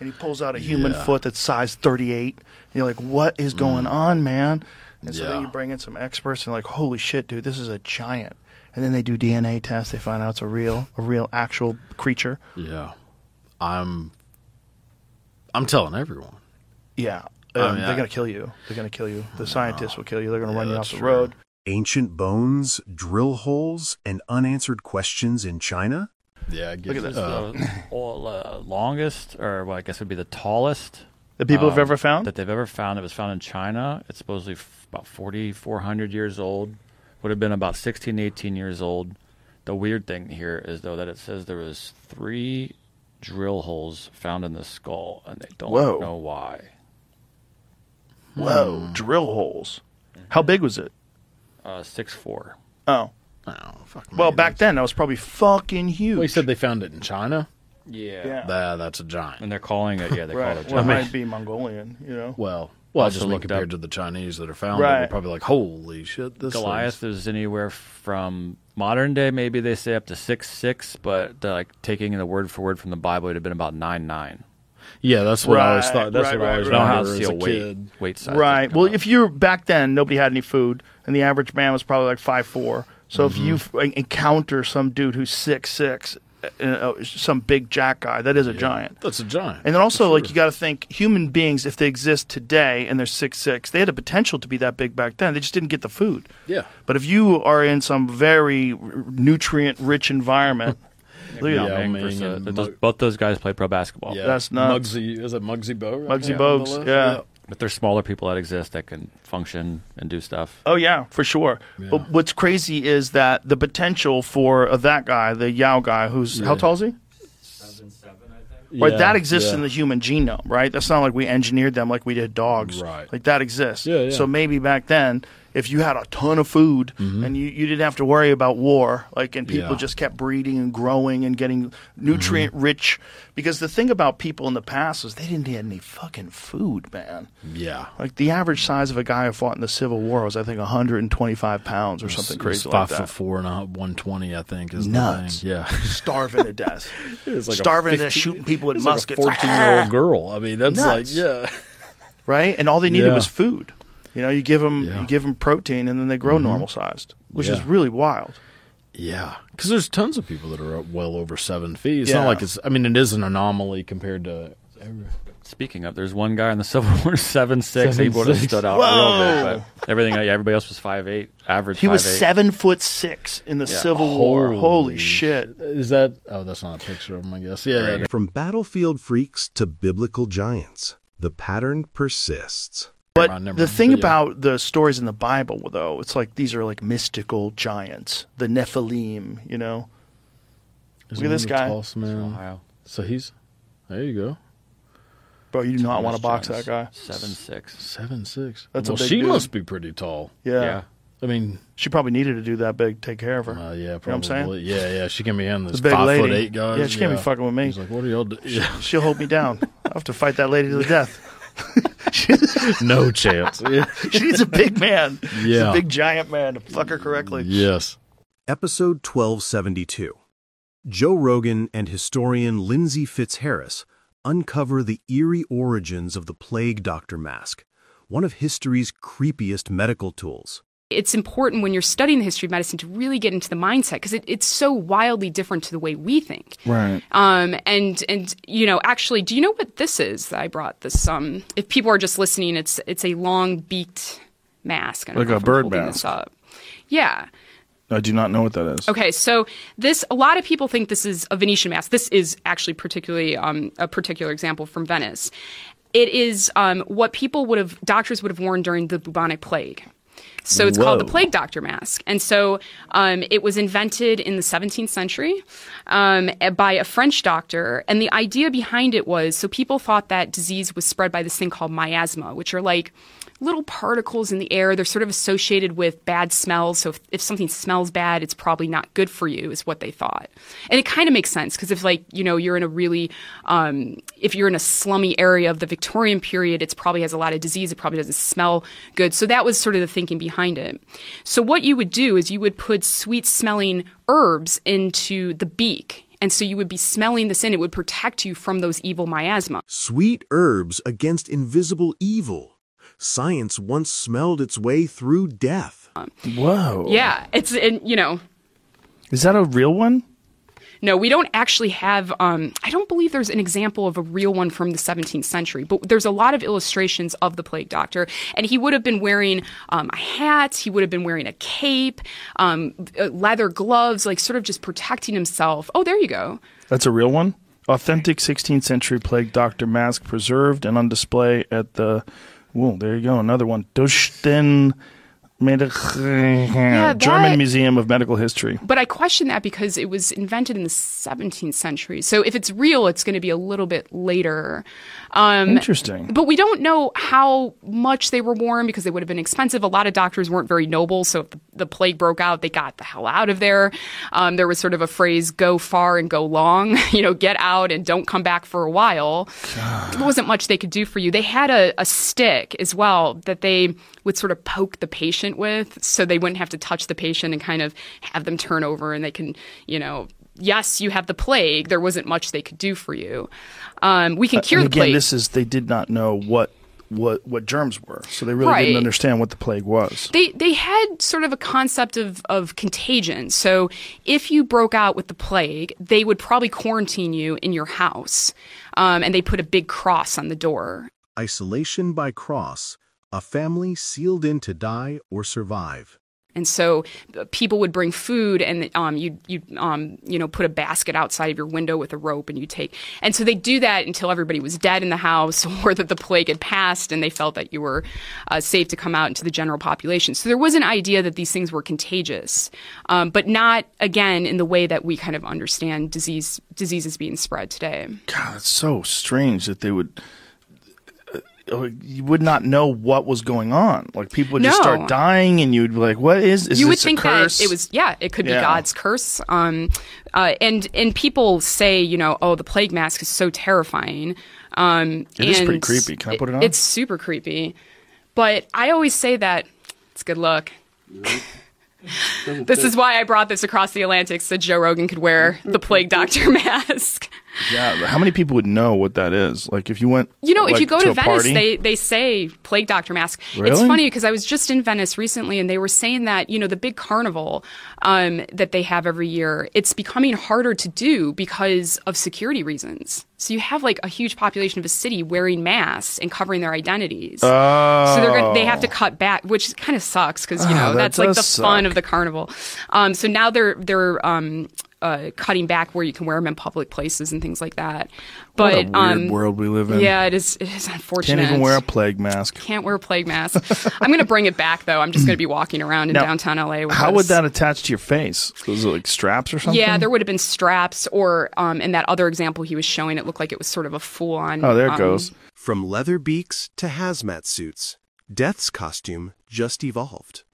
And he pulls out a human Yeah. foot that's size 38. And you're like, what is going on, man? And so then you bring in some experts and like, holy shit, dude, this is a giant. And then they do DNA tests. They find out it's a real, a real actual creature. Yeah. I'm I'm telling everyone. Yeah. I Um, mean, they're I- going to kill you. They're going to kill you. The scientists will kill you. They're going to Yeah, run you off the true. road. Ancient bones, drill holes, and unanswered questions in China? Yeah, I get Look at this. Uh, the [coughs] all, uh, longest, or what I guess it would be the tallest that people have um, ever found? that they've ever found. It was found in China. It's supposedly f- about 4,400 years old. Would have been about 16, 18 years old. The weird thing here is though that it says there was three drill holes found in the skull, and they don't Whoa. know why. Whoa, drill holes. How big was it? Uh, six four. Oh. oh, fuck Well, back then, that was probably fucking huge. Well, he said they found it in China. Yeah. Yeah. That, that's a giant. And they're calling it. Yeah, they right. call it. Well, it might be Mongolian, you know? Well, well, Also just when looked up- compared to the Chinese that are found, Right. right. we're probably like, holy shit, this Goliath thing's- is anywhere from modern day, maybe they say up to six six, but uh, like taking the word for word from the Bible, it would have been about nine nine. Yeah, that's what I always thought. That's right, what I right, always right. I don't know how remember to as see a a weight kid. weight size. Right. Well, if you're back then, nobody had any food, and the average man was probably like five four. So if you encounter some dude who's six six, uh, some big jack guy, that is a giant. That's a giant. And then also, For like you got to think, human beings, if they exist today and they're six six, they had the potential to be that big back then. They just didn't get the food. yeah, But if you are in some very nutrient rich environment, [laughs] look at Yeah, that. Ming Ming and uh, those, Mug- both those guys play pro basketball. yeah. That's nuts. Muggsy is it Muggsy Bogues? Muggsy Yeah, Bogues, list? yeah. But there's smaller people that exist that can function and do stuff. Oh yeah, for sure. But what's crazy is that the potential for uh, that guy, the Yao guy, who's how tall is he? Right, Yeah, that exists yeah. in the human genome, right? That's not like we engineered them like we did dogs. Right. Like that exists. Yeah, yeah. So maybe back then, if you had a ton of food mm-hmm. and you, you didn't have to worry about war, like, and people Yeah. just kept breeding and growing and getting nutrient mm-hmm. rich. Because the thing about people in the past was they didn't have any fucking food, man. Yeah. Like the average size of a guy who fought in the Civil War was, I think, 125 pounds or something It's crazy five like foot four and a one twenty, I think, is Nuts. Yeah. [laughs] Starving to death. Like Starving to death, shooting people with It's like a muskets. [laughs] fourteen-year-old girl. I mean, that's Nuts. like yeah. right? And all they needed Yeah. was food. You know, you give them Yeah. you give them protein, and then they grow mm-hmm. normal sized, which is really wild. Yeah, because there's tons of people that are well over seven feet. It's Yeah. not like it's. I mean, it is an anomaly compared to. Speaking of, there's one guy in the Civil War [laughs] seven six. He would have stood out Whoa. a little bit, but everything. Yeah, everybody else was five eight, average. He was 5'8". seven foot six in the Civil War. Holy shit! Is that? Oh, that's not a picture of him. I guess. Yeah. yeah. From battlefield freaks to biblical giants, the pattern persists. But mind, never the mind. thing But yeah. about the stories in the Bible, though, it's like these are like mystical giants, the Nephilim. You know, Is Look at this one of the guy. tallest men? Ohio. So he's. There you go. bro, you do not want to box Jones, that guy. Seven six. Seven six. That's a well, big she dude. must be pretty tall. Yeah. Yeah. I mean, she probably needed to do that big, take care of her. uh, yeah, what probably. I'm saying? Yeah, yeah. She can be in this The big five lady. foot eight guys. Yeah, she can't be fucking with me. He's like, what are y'all doing? Yeah. She'll hold me down. [laughs] I have to fight that lady to the death. [laughs] no chance. Yeah. she needs a big man. She's Yeah. a big giant man to fuck her correctly. Yes. Episode 1272. Joe Rogan and historian Lindsey Fitzharris uncover the eerie origins of the plague doctor mask, one of history's creepiest medical tools. It's important when you're studying the history of medicine to really get into the mindset because it, it's so wildly different to the way we think. Right. Um, and and you know, actually, do you know what this is that I brought? This um, if people are just listening, it's it's a long beaked mask. Like a bird mask. Up. Yeah. I do not know what that is. Okay, so this a lot of people think this is a Venetian mask. This is actually particularly um, a particular example from Venice. It is um, what people would have doctors would have worn during the bubonic plague. So it's called the plague doctor mask, and so um, it was invented in the 17th century um, by a French doctor. And the idea behind it was so people thought that disease was spread by this thing called miasma, which are like little particles in the air. They're sort of associated with bad smells. So if, if something smells bad, it's probably not good for you, is what they thought. And it kind of makes sense because if, like, you know, you're in a really, um, if you're in a slummy area of the Victorian period, it probably has a lot of disease. It probably doesn't smell good. So that was sort of the thinking behind it. So what you would do is you would put sweet smelling herbs into the beak. And so you would be smelling this in. It would protect you from those evil miasma. Sweet herbs against invisible evil. Science once smelled its way through death. Whoa. Yeah, it's and you know, Is that a real one? no, we don't actually have. Um, I don't believe there's an example of a real one from the 17th century, but there's a lot of illustrations of the plague doctor, and he would have been wearing um, a hat. He would have been wearing a cape, um, uh, leather gloves, like sort of just protecting himself. Oh, there you go. That's a real one? Authentic 16th century plague doctor mask preserved and on display at the. Whoa, there you go. Another one. Dosten that- German Museum of Medical History. But I question that because it was invented in the 17th century. So if it's real, it's going to be a little bit later. Um, Interesting. But we don't know how much they were worn because they would have been expensive. A lot of doctors weren't very noble, so if the, the plague broke out, they got the hell out of there. Um, there was sort of a phrase "go far and go long," [laughs] you know, get out and don't come back for a while. There wasn't much they could do for you. They had a, a stick as well that they would sort of poke the patient with, so they wouldn't have to touch the patient and kind of have them turn over, and they can, you know. Yes, you have the plague. There wasn't much they could do for you. Um, we can cure and the again, plague. this is they did not know what what what germs were, so they really Right. didn't understand what the plague was. they they had sort of a concept of of contagion. So if you broke out with the plague, they would probably quarantine you in your house, um, and they put a big cross on the door. Isolation by cross. A family sealed in to die or survive. And so uh, people would bring food, and um, you you um, you know put a basket outside of your window with a rope, and you take. And so they do that until everybody was dead in the house, [laughs] or that the plague had passed, and they felt that you were uh, safe to come out into the general population. So there was an idea that these things were contagious, um, but not again in the way that we kind of understand disease diseases being spread today. God, it's so strange that they would. You would not know what was going on. Like people would just No. start dying, and you'd be like, "What is? Is you would think curse? that it was yeah it could Yeah. be god's curse um uh, and and people say you know oh the plague mask is so terrifying um It is pretty creepy. Can I put it on? it's super creepy but i always say that it's good luck [laughs] this is why i brought this across the atlantic so joe rogan could wear the plague doctor [laughs] mask Yeah, how many people would know what that is? Like if you went, You know, if you go to to, Venice, party- they they say plague doctor mask. It's funny because I was just in Venice recently, and they were saying that you know the big carnival um, that they have every year, it's becoming harder to do because of security reasons. So you have like a huge population of a city wearing masks and covering their identities. Oh. So they're gonna, they have to cut back, which kind of sucks because you Oh, know that that's like the does fun of the carnival. Um, so now they're they're um, uh, cutting back where you can wear them in public places and things like that. But what a weird um, world we live in. yeah, it is. It is unfortunate. can't even wear a plague mask. Can't wear a plague mask. [laughs] I'm going to bring it back though. I'm just going to be walking around in Now, downtown LA. With How this. would that attach to your face? Was it like straps or something? Yeah, there would have been straps, or um, in that other example he was showing, it looked like it was sort of a full-on. Oh, there it um, goes. From leather beaks to hazmat suits, Death's costume just evolved.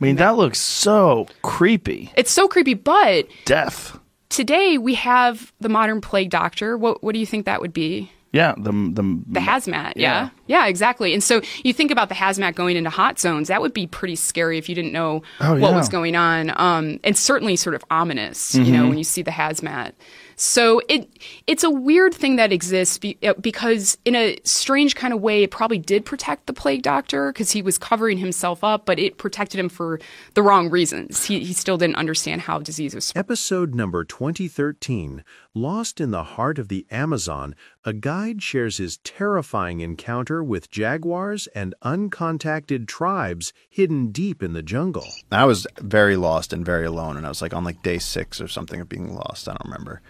I mean, that looks so creepy. It's so creepy, but Death. today we have the modern plague doctor. What what do you think that would be? Yeah, the the The hazmat, Yeah. yeah. yeah, exactly. And so you think about the hazmat going into hot zones. That would be pretty scary if you didn't know Oh, what yeah. was going on, um, and certainly sort of ominous. You Mm-hmm. know, when you see the hazmat. So it it's a weird thing that exists be, uh, because in a strange kind of way, it probably did protect the plague doctor because he was covering himself up, but it protected him for the wrong reasons. He he still didn't understand how disease was. Episode number 2013 Lost in the Heart of the Amazon, a guide shares his terrifying encounter with jaguars and uncontacted tribes hidden deep in the jungle. I was very lost and very alone, and I was like on like day six or something of being lost. I don't remember.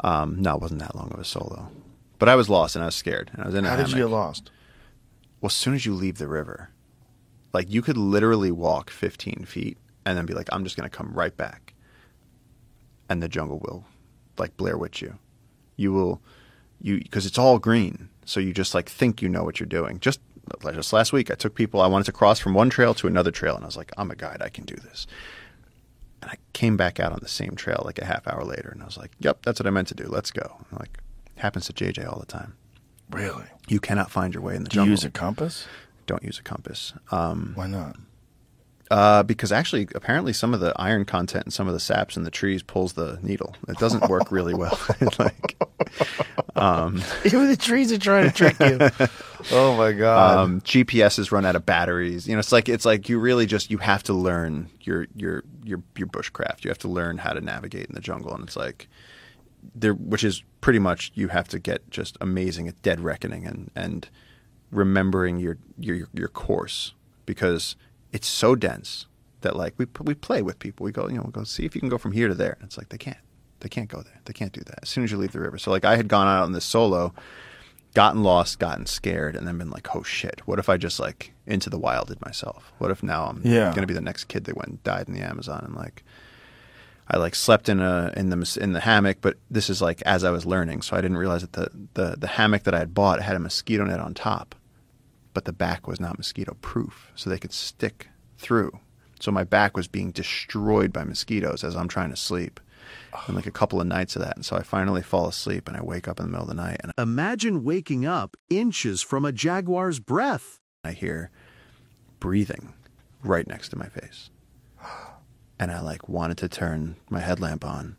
Um, no, it wasn't that long of a solo, but I was lost and I was scared. And I was in a How did you get lost? Well, as soon as you leave the river, like you could literally walk 15 feet and then be like, I'm just going to come right back. And the jungle will like Blair Witch you. You will, you, because it's all green. So you just like think you know what you're doing. Just, just last week, I took people, I wanted to cross from one trail to another trail. And I was like, I'm a guide, I can do this. And I came back out on the same trail like a half hour later. And I was like, yep, that's what I meant to do. Let's go. And like, happens to JJ all the time. Really? You cannot find your way in the Do you jungle. use a compass? Don't use a compass. Um, Why not? Uh, because actually, apparently, some of the iron content and some of the saps in the trees pulls the needle. It doesn't work really well. [laughs] like, um, [laughs] Even the trees are trying to trick you. [laughs] oh my god. um, GPSs run out of batteries. You know, it's like it's like you really just you have to learn your your your your bushcraft. You have to learn how to navigate in the jungle, and it's like there, which is pretty much you have to get just amazing at dead reckoning and and remembering your your your course because it's so dense that like we we play with people. We go, you know, we go see if you can go from here to there. And it's like they can't. They can't go there. They can't do that. As soon as you leave the river. So like I had gone out on this solo, gotten lost, gotten scared, and then been like, oh shit, what if I just like into the wilded myself? What if now I'm Yeah. gonna be the next kid that went and died in the Amazon and like I like slept in a in the in the hammock, but this is like as I was learning, so I didn't realize that the the, the hammock that I had bought had a mosquito net on top, but the back was not mosquito proof, so they could stick through. So my back was being destroyed by mosquitoes as I'm trying to sleep, and like a couple of nights of that, and so I finally fall asleep and I wake up in the middle of the night and Imagine waking up inches from a jaguar's breath. I hear breathing right next to my face. And I like wanted to turn my headlamp on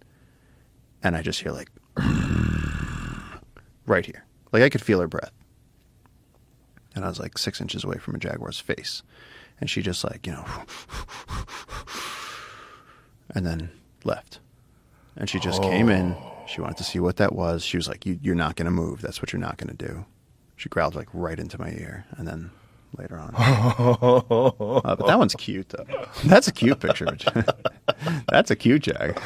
and I just hear like [clears throat] right here. Like I could feel her breath. And I was like six inches away from a jaguar's face. And she just like, you know and then left. And she just came in. She wanted to see what that was. She was like, you, You're not going to move. That's what you're not going to do. She growled like right into my ear. And then later on. [laughs] Uh, but that one's cute, though. That's a cute picture. [laughs] That's a cute jag.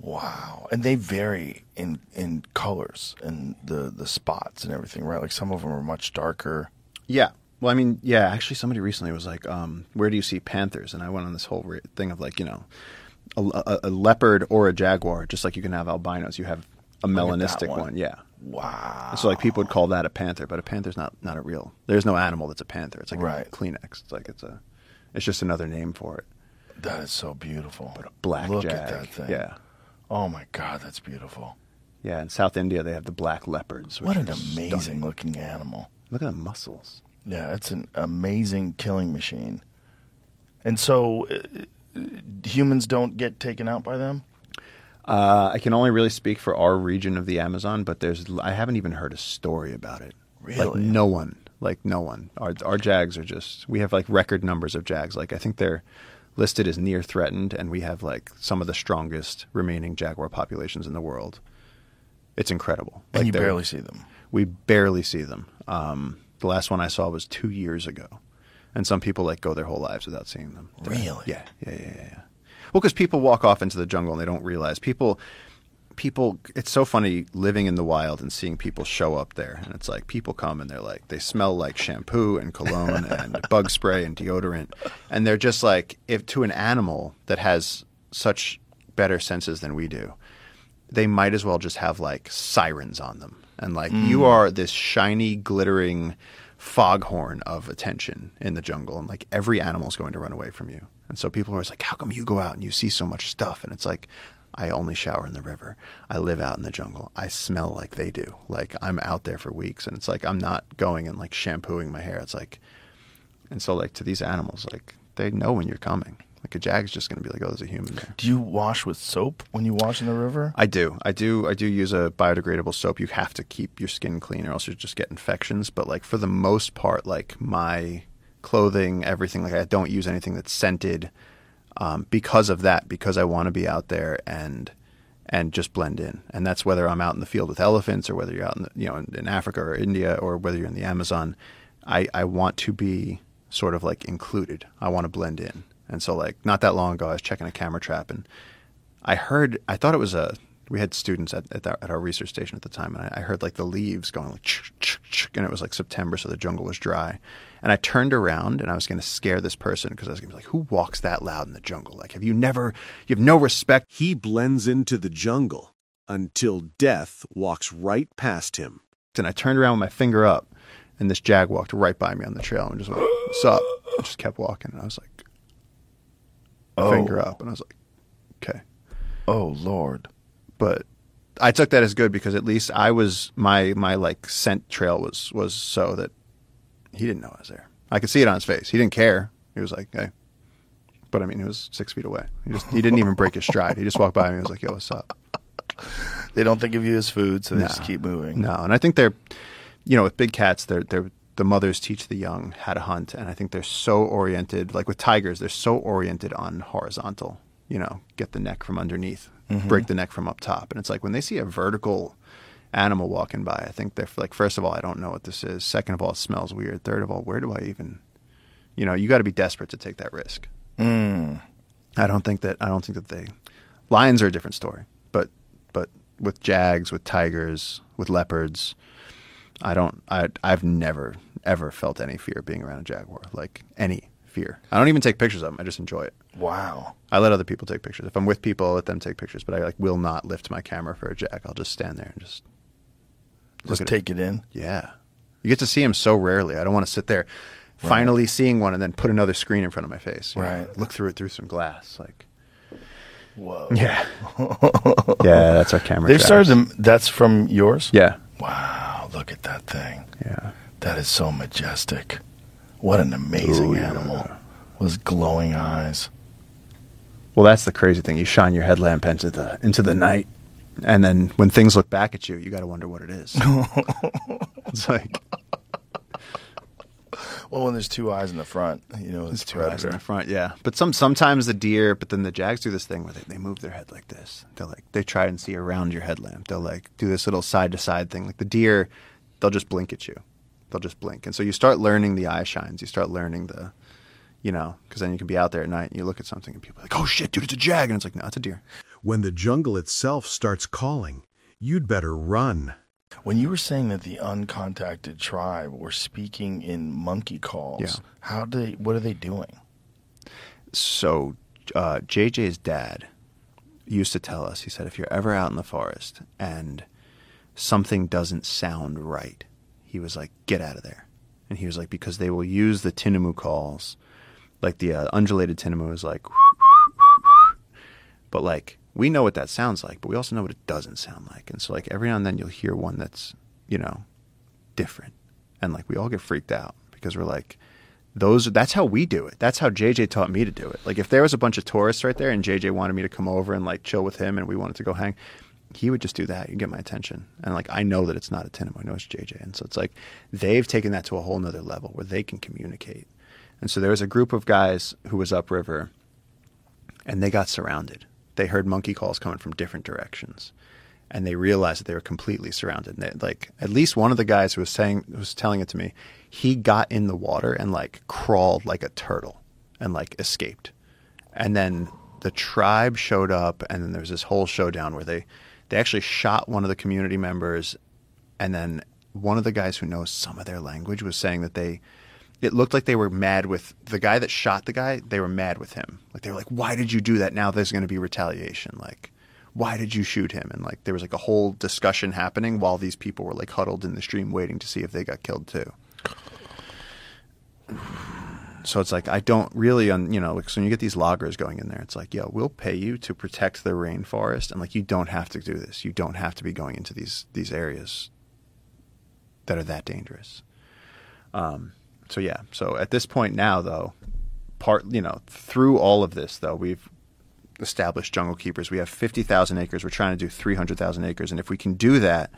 Wow. And they vary in in colors and the the spots and everything, right? Like some of them are much darker. Yeah. Well, I mean, yeah. Actually, somebody recently was like, um, "Where do you see panthers?" And I went on this whole re- thing of like, you know, a, a, a leopard or a jaguar, just like you can have albinos, you have a melanistic one. one. Yeah. Wow. So like people would call that a panther, but a panther's not not a real. There's no animal that's a panther. It's like Right. a Kleenex. It's like it's a. It's just another name for it. That is so beautiful. But a Black Look jag. at that thing. Yeah, Oh my God, that's beautiful. yeah. In South India, they have the black leopards. which What an amazing stunning. looking animal. Look at the muscles. Yeah, it's an amazing killing machine. And so uh, uh, humans don't get taken out by them? Uh, I can only really speak for our region of the Amazon, but there's I haven't even heard a story about it. Like Really? no one, like no one. Our our jags are just we have like record numbers of jags. Like I think they're listed as near threatened, and we have like some of the strongest remaining jaguar populations in the world. It's incredible. And Like, you barely see them. We barely see them. Um, the last one I saw was two years ago, and some people like go their whole lives without seeing them. Really? Yeah, yeah, yeah, yeah. yeah. Well, because people walk off into the jungle and they don't realize people. People, it's so funny living in the wild and seeing people show up there, and it's like people come and they're like they smell like shampoo and cologne [laughs] and bug spray and deodorant, and they're just like if to an animal that has such better senses than we do, they might as well just have like sirens on them. And like you mm. are this shiny, glittering foghorn of attention in the jungle. And like every animal is going to run away from you. And so people are always like, how come you go out and you see so much stuff? And it's like, I only shower in the river. I live out in the jungle. I smell like they do. Like I'm out there for weeks. And it's like, I'm not going and like shampooing my hair. It's like, and so like to these animals, like they know when you're coming. Like a jag's just going to be like, oh, there's a human there. Do you wash with soap when you wash in the river? I do. I do. I do use a biodegradable soap. You have to keep your skin clean, or else you just get infections. But like for the most part, like my clothing, everything, like I don't use anything that's scented um, because of that. Because I want to be out there and and just blend in. And that's whether I'm out in the field with elephants, or whether you're out in the, you know in, in Africa or India, or whether you're in the Amazon. I I want to be sort of like included. I want to blend in. And so like not that long ago, I was checking a camera trap and I heard, I thought it was a, we had students at, at, our, at our research station at the time, and I, I heard like the leaves going like, ch ch ch and it was like September, so the jungle was dry. And I turned around and I was going to scare this person because I was going to be like, who walks that loud in the jungle? Like, have you never, you have no respect. He blends into the jungle until death walks right past him. And I turned around with my finger up, and this jag walked right by me on the trail and just went, what's up? And just kept walking. And I was like, Oh. finger up. And I was like, okay. Oh, Lord. but I took that as good because at least I was my my like scent trail was was so that he didn't know I was there. I could see it on his face. He didn't care. He was like, "Hey," but I mean, he was six feet away. He just he didn't even break his stride. He just walked by me. and was like, "Yo, what's up?" They don't think of you as food, so they No. just keep moving. No, and I think they're, you know, with big cats, they're they're the mothers teach the young how to hunt, and I think they're so oriented. Like with tigers, they're so oriented on horizontal. You know, get the neck from underneath, mm-hmm. break the neck from up top, and it's like when they see a vertical animal walking by, I think they're like, first of all, I don't know what this is. Second of all, it smells weird. Third of all, where do I even, you know, you got to be desperate to take that risk. Mm. I don't think that I don't think that they lions are a different story, but but with jags, with tigers, with leopards, I don't I I've never ever felt any fear being around a jaguar, like any fear. I don't even take pictures of them. I just enjoy it. Wow. I let other people take pictures. If I'm with people, I let them take pictures, but I like will not lift my camera for a jag. I'll just stand there and just Just take it in. yeah. You get to see them so rarely. I don't want to sit there finally seeing one and then put another screen in front of my face. you know, Right. Look through it through some glass. Like Whoa. Yeah. [laughs] yeah, that's our camera. They've started to, that's from yours? Yeah. Wow, look at that thing. Yeah. That is so majestic. What an amazing Ooh, yeah. animal. Those glowing eyes. Well, that's the crazy thing. You shine your headlamp into the into the night, and then when things look back at you, you got to wonder what it is. [laughs] it's like Well, when there's two eyes in the front, you know, it's two eyes in the front, yeah. But some sometimes the deer, but then the jags do this thing where they, they move their head like this. They're like they try and see around your headlamp. They'll like do this little side to side thing. Like the deer, they'll just blink at you. They'll just blink, and so you start learning the eye shines. You start learning the, you know, because then you can be out there at night and you look at something and people are like, oh shit, dude, it's a jag, and it's like no, it's a deer. When the jungle itself starts calling, you'd better run. When you were saying that the uncontacted tribe were speaking in monkey calls, Yeah. how do they, what are they doing? so uh, JJ's dad used to tell us, he said, if you're ever out in the forest and something doesn't sound right. He was like, get out of there. And he was like, because they will use the Tinamou calls, like the uh, undulated Tinamou is like, [laughs] but like we know what that sounds like, but we also know what it doesn't sound like. And so like every now and then you'll hear one that's, you know, different. And like we all get freaked out because we're like, those that's how we do it. That's how JJ taught me to do it. Like if there was a bunch of tourists right there and JJ wanted me to come over and like chill with him and we wanted to go hang, he would just do that. You get my attention. And like I know that it's not a Tinamou, I know it's JJ. And so it's like they've taken that to a whole nother level where they can communicate. And so there was a group of guys who was upriver and they got surrounded. They heard monkey calls coming from different directions. And they realized that they were completely surrounded. And they, like at least one of the guys who was saying was telling it to me, he got in the water and like crawled like a turtle and like escaped. And then the tribe showed up and then there was this whole showdown where they they actually shot one of the community members and then one of the guys who knows some of their language was saying that they it looked like they were mad with the guy that shot the guy they were mad with him. Like they were like why did you do that? Now there's going to be retaliation. Like why did you shoot him? And like there was like a whole discussion happening while these people were like huddled in the stream waiting to see if they got killed too. So it's like I don't really, un, you know, like, so when you get these loggers going in there, it's like, yo, we'll pay you to protect the rainforest, and like you don't have to do this. You don't have to be going into these these areas that are that dangerous. Um, so yeah, so at this point now, though, part you know through all of this though, we've established jungle keepers. We have fifty thousand acres. We're trying to do three hundred thousand acres, and if we can do that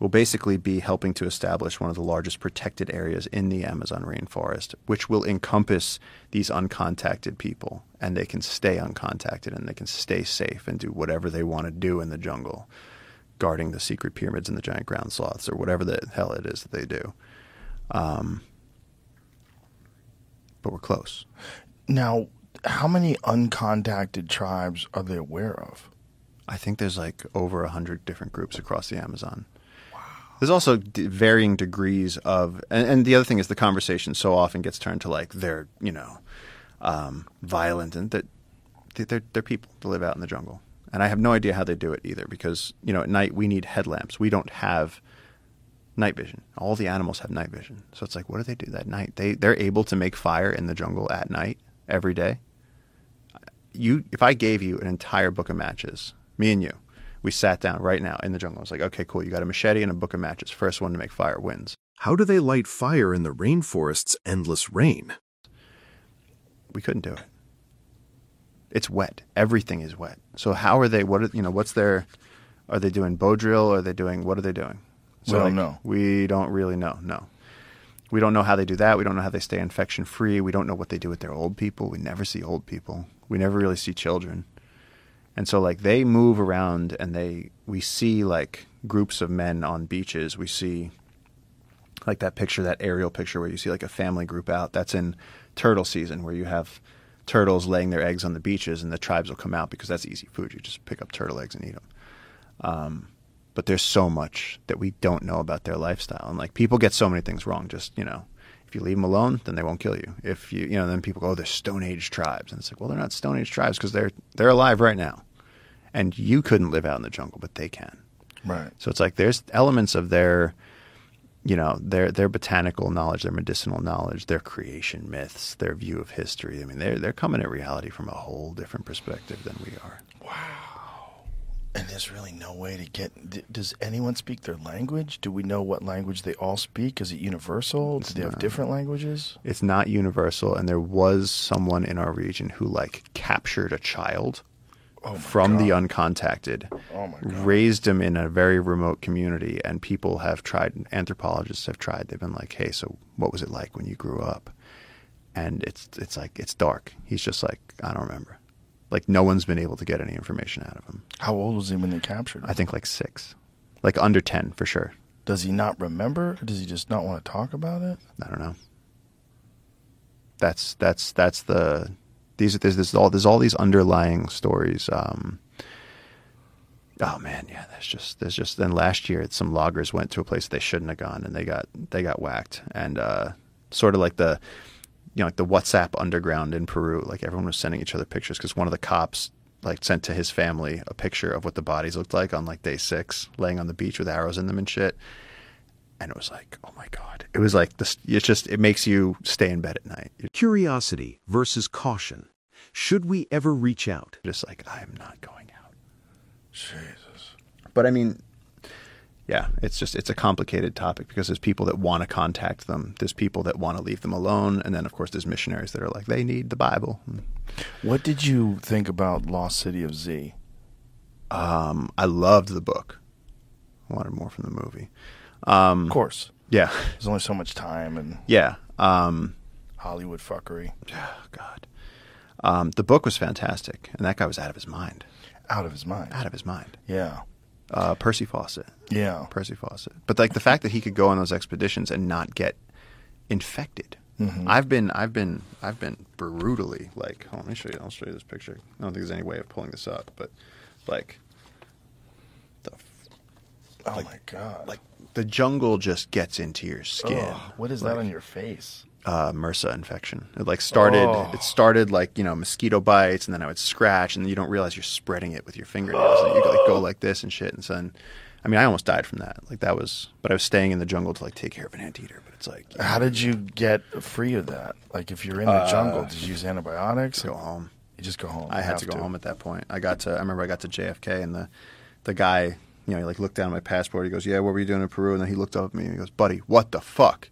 we'll basically be helping to establish one of the largest protected areas in the Amazon rainforest, which will encompass these uncontacted people, and they can stay uncontacted and they can stay safe and do whatever they want to do in the jungle, guarding the secret pyramids and the giant ground sloths or whatever the hell it is that they do. Um, but we're close. Now, how many uncontacted tribes are they aware of? I think there's like over a hundred different groups across the Amazon. Wow. There's also d- varying degrees of, and, and, the other thing is the conversation so often gets turned to like they're you know um, violent and that they're they're people that live out in the jungle, and I have no idea how they do it either because you know at night we need headlamps. We don't have night vision. All the animals have night vision, so it's like what do they do that night? They they're able to make fire in the jungle at night every day. You, if I gave you an entire book of matches, me and you, we sat down right now in the jungle. I was like, okay, cool. You got a machete and a book of matches. First one to make fire wins. How do they light fire in the rainforest's endless rain? We couldn't do it. It's wet. Everything is wet. So how are they? What are, you know? What's their? Are they doing bow drill? Are they doing? What are they doing? So we don't like, know. We don't really know. No. We don't know how they do that. We don't know how they stay infection free. We don't know what they do with their old people. We never see old people. We never really see children. And so like they move around and they we see like groups of men on beaches. We see like that picture, that aerial picture where you see like a family group out. That's in turtle season where you have turtles laying their eggs on the beaches and the tribes will come out because that's easy food. You just pick up turtle eggs and eat them. Um, but there's so much that we don't know about their lifestyle. And like people get so many things wrong. Just, you know, if you leave them alone, then they won't kill you. If you, you know, then people go, oh, they're Stone Age tribes. And it's like, well, they're not Stone Age tribes because they're, they're alive right now. And you couldn't live out in the jungle, but they can. Right. So it's like there's elements of their, you know, their their botanical knowledge, their medicinal knowledge, their creation myths, their view of history. I mean, they're they're coming at reality from a whole different perspective than we are. Wow. And there's really no way to get. Does anyone speak their language? Do we know what language they all speak? Is it universal? Do they have different languages? It's not universal, and there was someone in our region who like captured a child oh from God. the uncontacted, oh raised him in a very remote community, and people have tried. Anthropologists have tried. They've been like, "Hey, so what was it like when you grew up?" And it's it's like it's dark. He's just like, I don't remember. Like no one's been able to get any information out of him. How old was he when they captured him? I think like six, like under ten for sure. Does he not remember? Does he just not want to talk about it? I don't know. That's that's that's the these there's, there's all there's all these underlying stories. Um, oh man, yeah, that's just there's just then last year some loggers went to a place they shouldn't have gone and they got they got whacked and uh, sort of like the you know like the WhatsApp underground in Peru, like everyone was sending each other pictures because one of the cops like sent to his family a picture of what the bodies looked like on like day six, laying on the beach with arrows in them and shit. And it was like, oh my god! It was like this. It's just it makes you stay in bed at night. Curiosity versus caution. Should we ever reach out? just like I am not going out. Jesus. But I mean, yeah, it's just it's a complicated topic because there's people that want to contact them, there's people that want to leave them alone, and then of course there's missionaries that are like they need the Bible. What did you think about Lost City of Z? Um, I loved the book. I wanted more from the movie. Um, Of course, yeah, there's only so much time and yeah. Um, Hollywood fuckery. oh God, um, the book was fantastic, and that guy was out of his mind. Out of his mind. Out of his mind. Yeah. Uh, Percy Fawcett. Yeah. Percy Fawcett. But like the fact that he could go on those expeditions and not get infected. Mm-hmm. I've been I've been I've been brutally like hold on, let me show you I'll show you this picture. I don't think there's any way of pulling this up, but like the Oh my god. like the jungle just gets into your skin. Ugh, what is that on your face? Uh, MRSA infection. It like started. Oh. It started like you know mosquito bites, and then I would scratch, and then you don't realize you're spreading it with your fingernails, and you like go like this and shit. And so, then, I mean, I almost died from that. Like that was, but I was staying in the jungle to like take care of an anteater. But it's like How did you get free of that? Like, if you're in the jungle, did you use antibiotics? go home. You just go home. I had to go home at that point. I got to. I remember I got to JFK, and the the guy, you know, he like looked down at my passport. He goes, "Yeah, what were you doing in Peru?" And then he looked up at me and he goes, "Buddy, what the fuck?"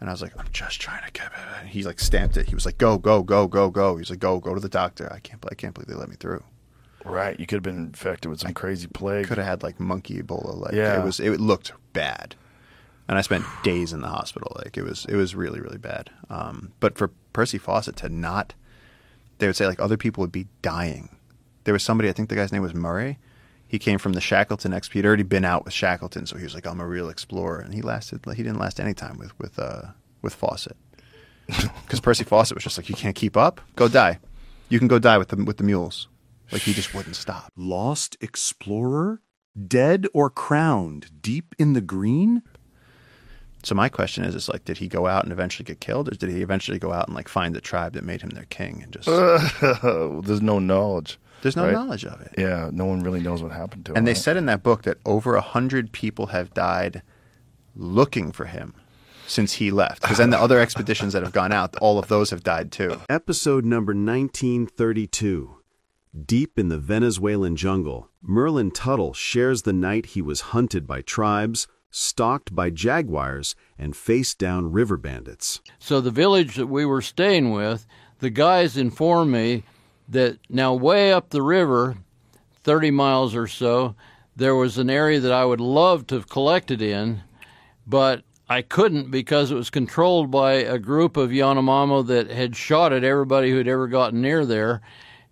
And I was like, "I'm just trying to get." And he like stamped it. He was like, "Go, go, go, go, go." He's like, "Go, go to the doctor." I can't. I can't believe they let me through. Right. You could have been infected with some crazy plague. Could have had like monkey Ebola. Like Yeah. it was. It looked bad, and I spent days in the hospital. Like it was. It was really really bad. Um, but for Percy Fawcett to not, they would say like other people would be dying. There was somebody. I think the guy's name was Murray. He came from the Shackleton XP. He'd already been out with Shackleton, so he was like, "I'm a real explorer." And he lasted. He didn't last any time with with uh, with Fawcett, [laughs] because Percy Fawcett was just like, "You can't keep up. Go die. You can go die with the with the mules." Like he just wouldn't stop. Lost explorer? Dead or crowned deep in the green? So my question is, is like, did he go out and eventually get killed, or did he eventually go out and like find the tribe that made him their king and just? [laughs] There's no knowledge. There's no right? knowledge of it. Yeah, no one really knows what happened to him. And they right? said in that book that over a hundred people have died looking for him since he left. Because then the other expeditions that have gone out, all of those have died too. Episode number 1932. Deep in the Venezuelan jungle, Merlin Tuttle shares the night he was hunted by tribes, stalked by jaguars, and faced down river bandits. So the village that we were staying with, the guys informed me that now way up the river, 30 miles or so, there was an area that I would love to have collected in, but I couldn't because it was controlled by a group of Yanomamo that had shot at everybody who had ever gotten near there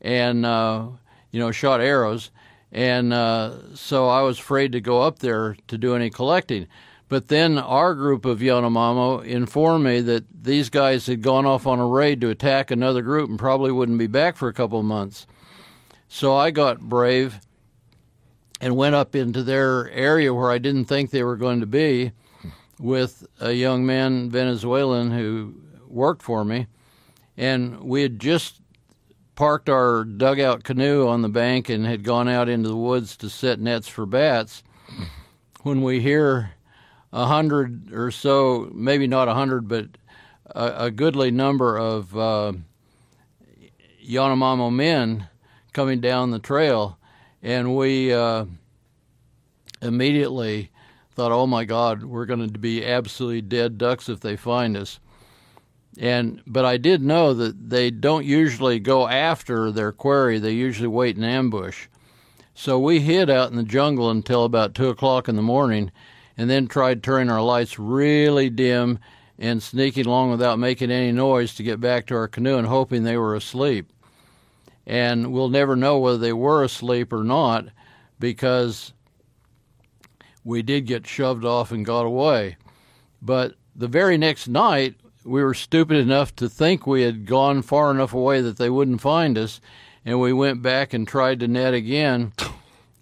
and, uh, you know, shot arrows. And uh, so I was afraid to go up there to do any collecting. But then our group of Yanomamo informed me that these guys had gone off on a raid to attack another group and probably wouldn't be back for a couple of months. So I got brave and went up into their area where I didn't think they were going to be with a young man, Venezuelan, who worked for me. And we had just parked our dugout canoe on the bank and had gone out into the woods to set nets for bats when we hear a hundred or so, maybe not a hundred, but a, a goodly number of uh, Yanomamo men coming down the trail, and we uh, immediately thought, "Oh my God, we're going to be absolutely dead ducks if they find us." And but I did know that they don't usually go after their quarry; they usually wait in ambush. So we hid out in the jungle until about two o'clock in the morning, and then tried turning our lights really dim and sneaking along without making any noise to get back to our canoe and hoping they were asleep. And we'll never know whether they were asleep or not because we did get shoved off and got away. But the very next night, we were stupid enough to think we had gone far enough away that they wouldn't find us, and we went back and tried to net again. [laughs]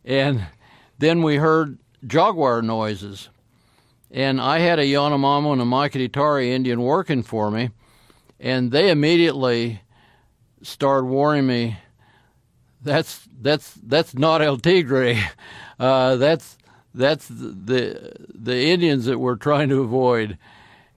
And then we heard jaguar noises. And I had a Yanomamo and a Maikitari Indian working for me, and they immediately started warning me that's that's that's not El Tigre. [laughs] Uh, that's that's the the Indians that we're trying to avoid,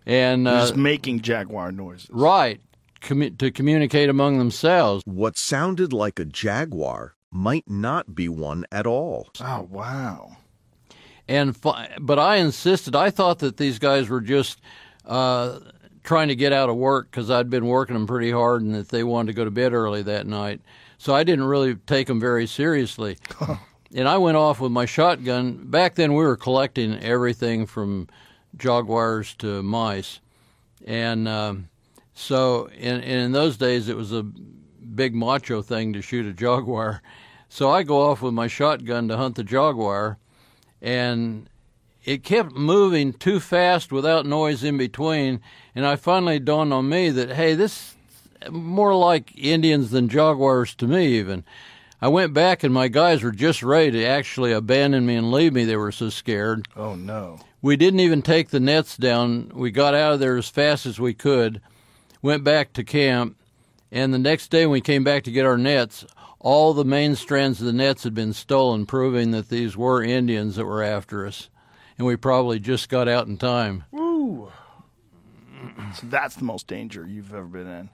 and uh, just making jaguar noises. right commu- to communicate among themselves. What sounded like a jaguar might not be one at all. Oh wow! And but I insisted. I thought that these guys were just uh, trying to get out of work because I'd been working them pretty hard, and that they wanted to go to bed early that night. So I didn't really take them very seriously. [laughs] and I went off with my shotgun. Back then, we were collecting everything from jaguars to mice, and um, so in in those days, it was a big macho thing to shoot a jaguar. So I go off with my shotgun to hunt the jaguar, and it kept moving too fast without noise in between. And I finally dawned on me that hey, this more like Indians than jaguars to me even. I went back and my guys were just ready to actually abandon me and leave me. They were so scared. Oh no! We didn't even take the nets down. We got out of there as fast as we could, went back to camp, and the next day when we came back to get our nets, all the main strands of the nets had been stolen, proving that these were Indians that were after us. And we probably just got out in time. Woo! So that's the most danger you've ever been in.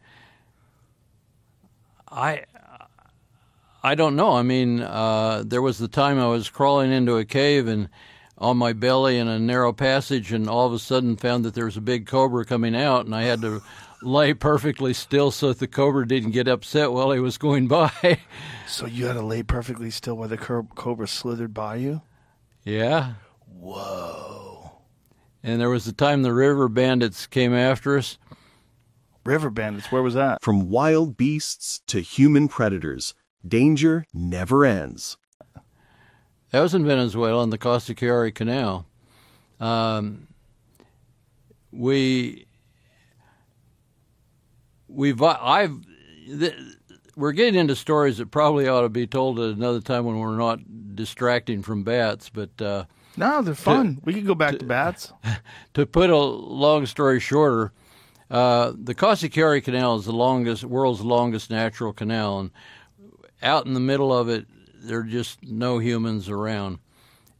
I I don't know. I mean, uh, there was the time I was crawling into a cave and on my belly in a narrow passage, and all of a sudden found that there was a big cobra coming out, and I had to lay perfectly still so that the cobra didn't get upset while he was going by. [laughs] So you had to lay perfectly still while the cobra slithered by you. yeah. Whoa! And there was the time the river bandits came after us. River bandits. Where was that? From wild beasts to human predators, danger never ends. That was in Venezuela on the Casiquiare Canal. Um, we we've I've th- we're getting into stories that probably ought to be told at another time when we're not distracting from bats. But uh, No, they're fun. we could go back to, bats. [laughs] to put a long story shorter, uh, the Casiquiare Canal is the longest world's longest natural canal, and out in the middle of it, there are just no humans around.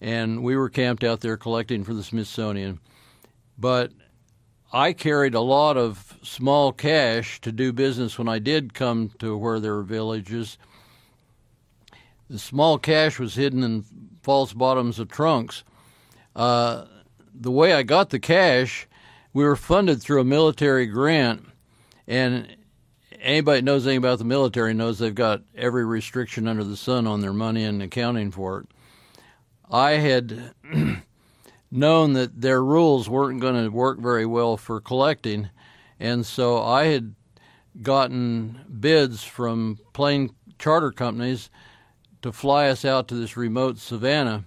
And we were camped out there collecting for the Smithsonian, but I carried a lot of small cash to do business when I did come to where there were villages. The small cash was hidden in false bottoms of trunks. Uh, the way I got the cash, we were funded through a military grant, and anybody that knows anything about the military knows they've got every restriction under the sun on their money and accounting for it. I had [clears throat] known that their rules weren't going to work very well for collecting, and so I had gotten bids from plane charter companies to fly us out to this remote savannah,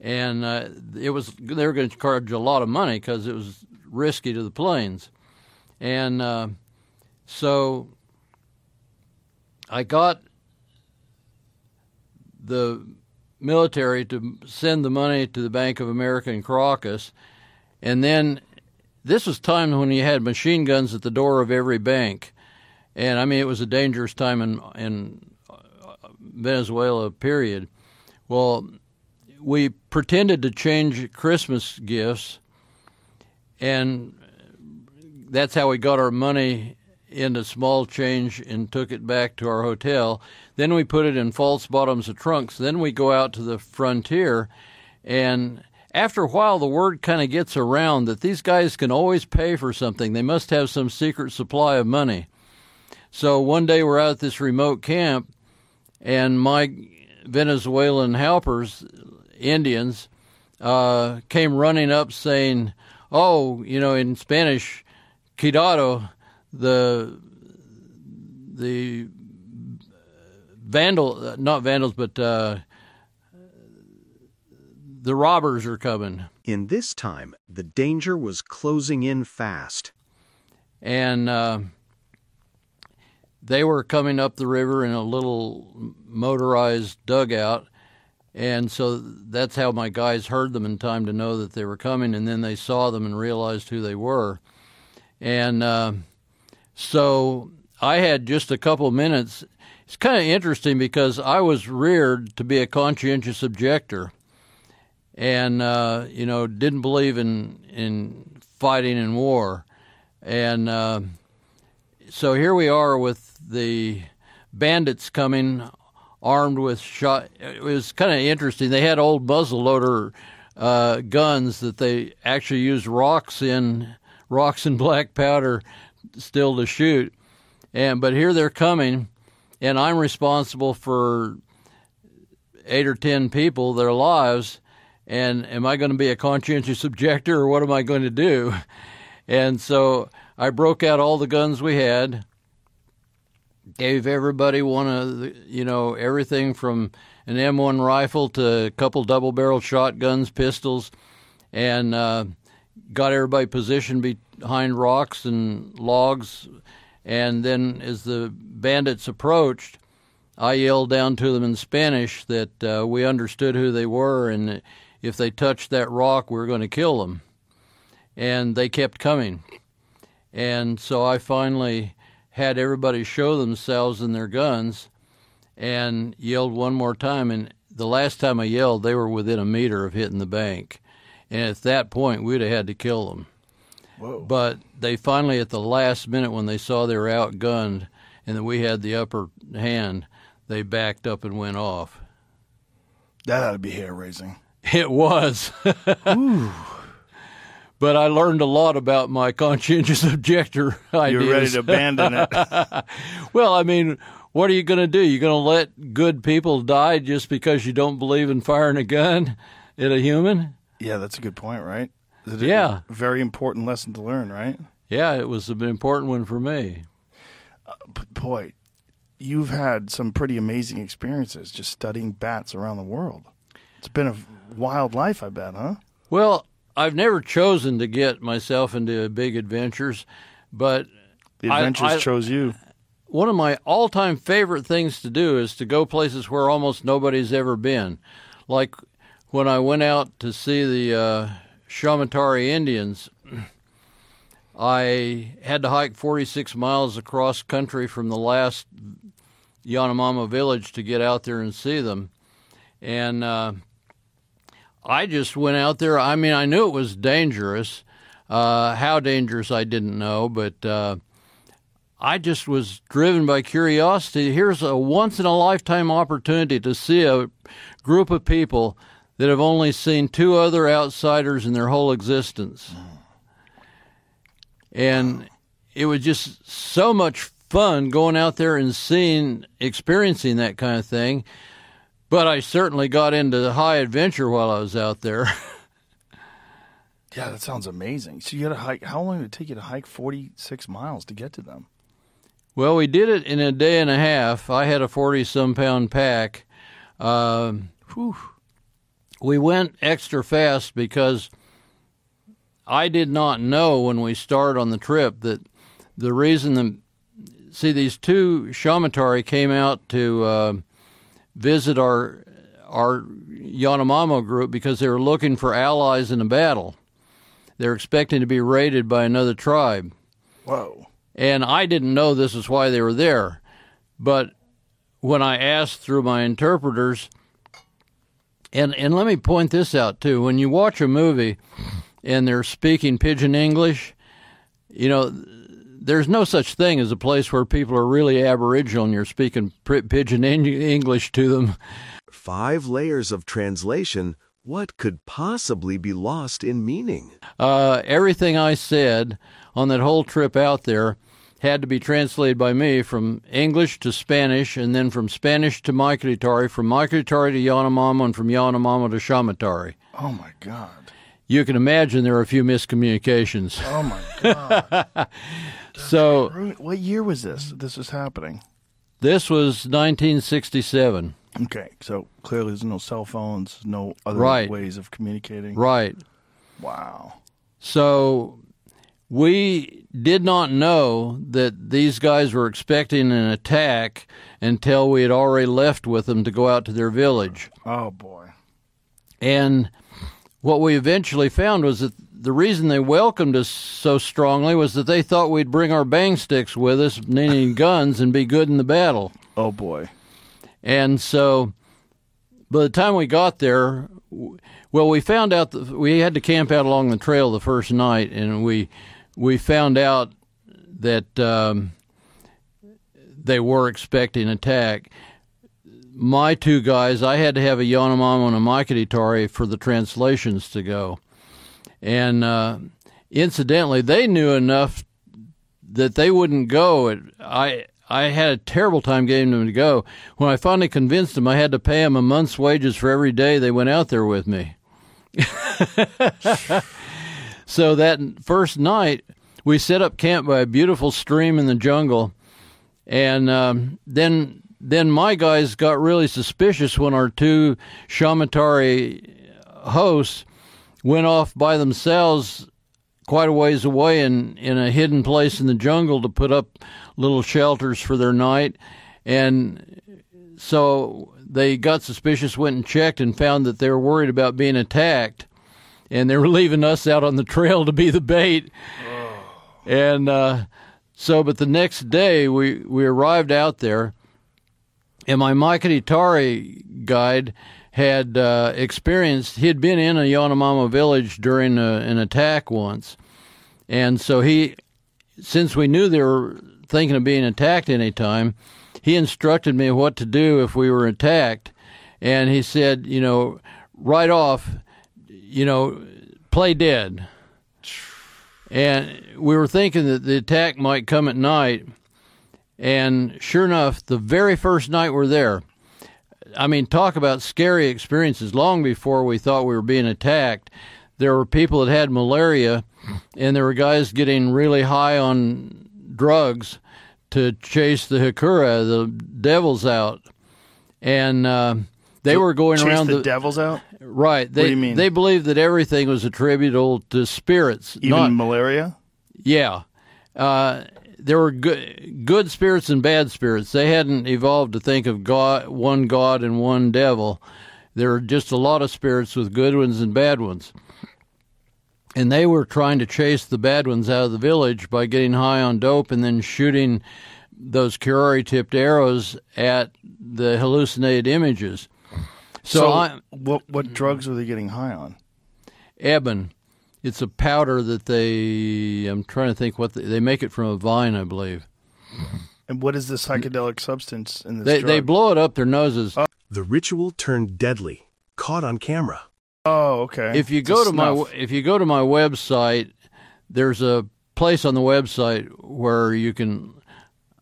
and uh, it was they were going to charge a lot of money because it was risky to the planes, and uh, so I got the military to send the money to the Bank of America in Caracas, and then this was time when you had machine guns at the door of every bank, and I mean it was a dangerous time in in uh, Venezuela. Period. Well, we pretended to change Christmas gifts, and that's how we got our money into small change and took it back to our hotel. Then we put it in false bottoms of trunks. Then we go out to the frontier, and after a while, the word kind of gets around that these guys can always pay for something. They must have some secret supply of money. So one day we're out at this remote camp, and my Venezuelan helpers, Indians, uh, came running up saying, "Oh, you know, in Spanish, cuidado, the the vandal, not vandals, but uh, the robbers are coming." In this time, the danger was closing in fast. and uh, they were coming up the river in a little motorized dugout, and so that's how my guys heard them in time to know that they were coming, and then they saw them and realized who they were, and uh, so I had just a couple minutes. it's kind of interesting because I was reared to be a conscientious objector, and uh, you know didn't believe in in fighting in war, and uh, so here we are with the bandits coming armed with shot. It was kind of interesting. They had old muzzleloader uh, guns that they actually used rocks in, rocks and [laughs] black powder still to shoot. And but here they're coming, and I'm responsible for eight or ten people, their lives. And am I going to be a conscientious [laughs] objector, or what am I going to do? And so I broke out all the guns we had, gave everybody one of the, you know everything from an M1 rifle to a couple double barrel shotguns, pistols, and uh, got everybody positioned behind rocks and logs. And then as the bandits approached, I yelled down to them in Spanish that uh, we understood who they were, and if they touched that rock, we were going to kill them. And they kept coming. And so I finally had everybody show themselves and their guns and yelled one more time. And the last time I yelled, they were within a meter of hitting the bank. And at that point, we'd have had to kill them. Whoa. But they finally, at the last minute, when they saw they were outgunned and that we had the upper hand, they backed up and went off. That ought to be hair raising. [laughs] It was. but I learned a lot about my conscientious [laughs] objector ideas. You're ready to abandon it. [laughs] well, I mean, what are you going to do? You're going to let good people die just because you don't believe in firing a gun at a human? Yeah, that's a good point, right? Yeah. Very important lesson to learn, right? Yeah, it was an important one for me. Uh, but boy, you've had some pretty amazing experiences just studying bats around the world. It's been a wild life, I bet, huh? Well, I've never chosen to get myself into big adventures, but The I- adventures I- chose you. one of my all-time favorite things to do is to go places where almost nobody's ever been. Like when I went out to see the uh, Shamatari Indians, [clears throat] I had to hike 46 miles across country from the last Yanomama village to get out there and see them. And uh, I just went out there. I mean, I knew it was dangerous. Uh, how dangerous, I didn't know, but uh, I just was driven by curiosity. Here's a once in a lifetime opportunity to see a group of people that have only seen two other outsiders in their whole existence. And it was just so much fun going out there and seeing, experiencing that kind of thing. But I certainly got into high adventure while I was out there. [laughs] Yeah, that sounds amazing. So you had to hike. How long did it take you to hike 46 miles to get to them? Well, we did it in a day and a half. I had a 40 some pound pack. Um, Whew. We went extra fast because I did not know when we started on the trip that the reason the see these two shamatari came out to uh, visit our our Yanomamo group because they were looking for allies in a battle. They're expecting to be raided by another tribe. Whoa. And I didn't know this is why they were there. But when I asked through my interpreters, and, and let me point this out too when you watch a movie and they're speaking pidgin English, you know, there's no such thing as a place where people are really Aboriginal and you're speaking pidgin Eng- English to them. Five layers of translation. What could possibly be lost in meaning? uh, everything I said on that whole trip out there had to be translated by me from English to Spanish, and then from Spanish to Maikritari, from Maikritari to Yanomamo, and from Yanomamo to Shamatari. Oh my God. You can imagine there are a few miscommunications. Oh my God. [laughs] So what year was this? This was happening. this was 1967. Okay, so clearly there's no cell phones, no other Right. ways of communicating. Right. Wow. So we did not know that these guys were expecting an attack until we had already left with them to go out to their village. Oh boy. And what we eventually found was that the reason they welcomed us so strongly was that they thought we'd bring our bang sticks with us, meaning [laughs] guns, and be good in the battle. Oh boy. And so by the time we got there, well, we found out that we had to camp out along the trail the first night, and we we found out that um, they were expecting attack. My two guys, I had to have a Yanomamo and a Maikitari for the translations to go, and uh, incidentally, they knew enough that they wouldn't go. It, I I had a terrible time getting them to go. When I finally convinced them, I had to pay them a month's wages for every day they went out there with me. [laughs] so that first night, we set up camp by a beautiful stream in the jungle, and um, then then my guys got really suspicious when our two Shamatari hosts went off by themselves quite a ways away in, in a hidden place in the jungle to put up little shelters for their night. And so they got suspicious, went and checked, and found that they were worried about being attacked. And they were leaving us out on the trail to be the bait. And uh, so, but the next day we, we arrived out there, and my Maikitari guide had uh, experienced, he had been in a Yanomamo village during a, an attack once. And so he, since we knew they were thinking of being attacked any time, he instructed me what to do if we were attacked. And he said, you know, right off, you know, play dead. And we were thinking that the attack might come at night. And sure enough, the very first night we're there, I mean, talk about scary experiences. Long before we thought we were being attacked, there were people that had malaria, and there were guys getting really high on drugs to chase the hekura, the devils out, and uh, they were going Chase around the, devils out. Right. They, do you mean? They believed that everything was attributable to spirits. Even not, malaria. yeah. Uh, there were good, good spirits and bad spirits. They hadn't evolved to think of God, one God and one devil. There were just a lot of spirits with good ones and bad ones. And they were trying to chase the bad ones out of the village by getting high on dope and then shooting those curare tipped arrows at the hallucinated images. So, So, I, what what mm-hmm. drugs were they getting high on? Eben. It's a powder that they. I'm trying to think what they, they make it from a vine, I believe. Mm-hmm. And what is the psychedelic substance in this They drug? they blow it up their noses. Oh. The ritual turned deadly, caught on camera. oh, okay. if you It's go to my if you go to my website, there's a place on the website where you can.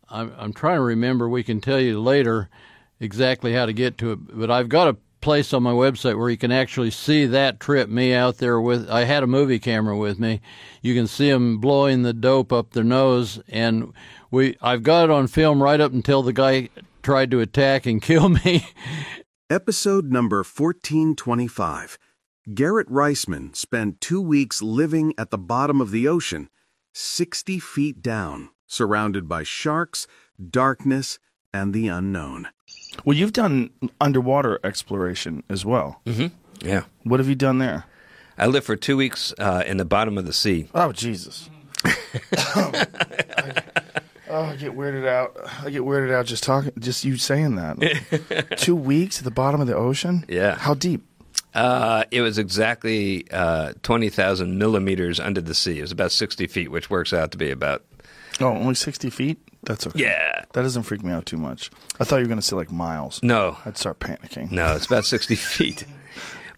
I'm I'm trying to remember. We can tell you later exactly how to get to it, but I've got a place on my website where you can actually see that trip. Me out there with I had a movie camera with me. You can see them blowing the dope up their nose, and we I've got it on film right up until the guy tried to attack and [laughs] kill me. Episode number 1425. Garrett Reisman spent two weeks living at the bottom of the ocean, 60 feet down, surrounded by sharks, darkness, and the unknown. Well, you've done underwater exploration as well. Yeah. What have you done there? I lived for two weeks uh, in the bottom of the sea. Oh Jesus! I, [laughs] oh, I get weirded out. I get weirded out just talking, just you saying that. [laughs] Two weeks at the bottom of the ocean. Yeah. How deep? Uh, it was exactly uh, 20,000 millimeters under the sea. It was about 60 feet, which works out to be about. Oh, only sixty feet. That's okay. Yeah. That doesn't freak me out too much. I thought you were going to say like miles. No, I'd start panicking. no, it's about 60 [laughs] feet.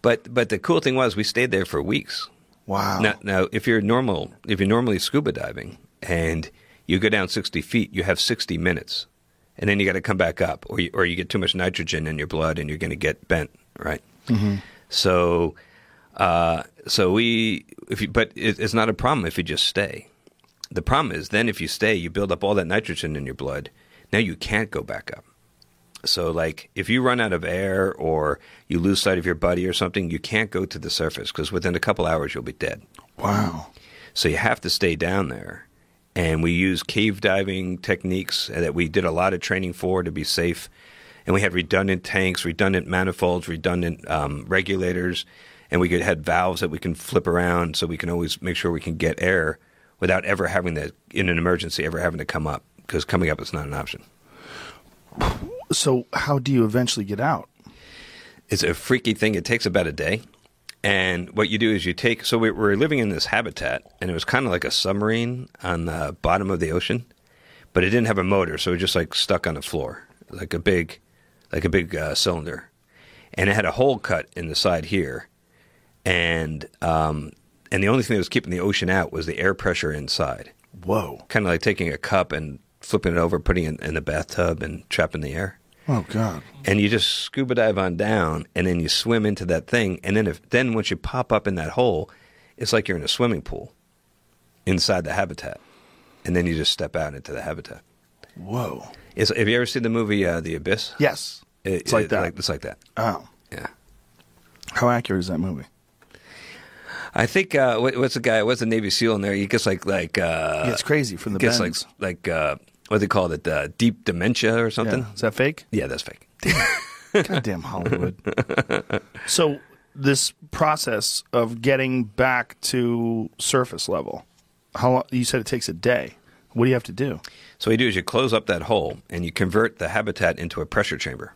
But but the cool thing was we stayed there for weeks. Wow. Now, now if you're normal, if you're normally scuba diving and you go down 60 feet, you have 60 minutes, and then you got to come back up, or you, or you get too much nitrogen in your blood and you're going to get bent, right? So, uh, so we, if you, but it, it's not a problem if you just stay. The problem is then if you stay, you build up all that nitrogen in your blood. Now you can't go back up. So, like, if you run out of air or you lose sight of your buddy or something, you can't go to the surface because within a couple hours you'll be dead. Wow. So you have to stay down there. And we use cave diving techniques that we did a lot of training for to be safe. And we had redundant tanks, redundant manifolds, redundant um, regulators, and we could had valves that we can flip around so we can always make sure we can get air without ever having to, in an emergency, ever having to come up because coming up is not an option. So how do you eventually get out? It's a freaky thing. It takes about a day. And what you do is you take. So we were living in this habitat, and it was kind of like a submarine on the bottom of the ocean, but it didn't have a motor, so it was just like stuck on the floor, like a big, like a big uh, cylinder, and it had a hole cut in the side here, and um, and the only thing that was keeping the ocean out was the air pressure inside. Whoa! Kind of like taking a cup and flipping it over, putting it in the bathtub, and trapping the air Oh God! and you just scuba dive on down and then you swim into that thing and then if then once you pop up in that hole it's like you're in a swimming pool inside the habitat and then you just step out into the habitat Whoa! it's, have you ever seen the movie uh, the abyss Yes. It- It's like it- that. it's like that Oh, yeah how accurate is that movie? I think uh, what, what's the guy what's the navy seal in there he gets like like uh He gets crazy from the gets bends. like like uh what do they call it uh, deep dementia or something Yeah. Is that fake? yeah that's fake Goddamn Hollywood. [laughs] so this process of getting back to surface level, how long? You said it takes a day. What do you have to do? So what you do is you close up that hole and you convert the habitat into a pressure chamber.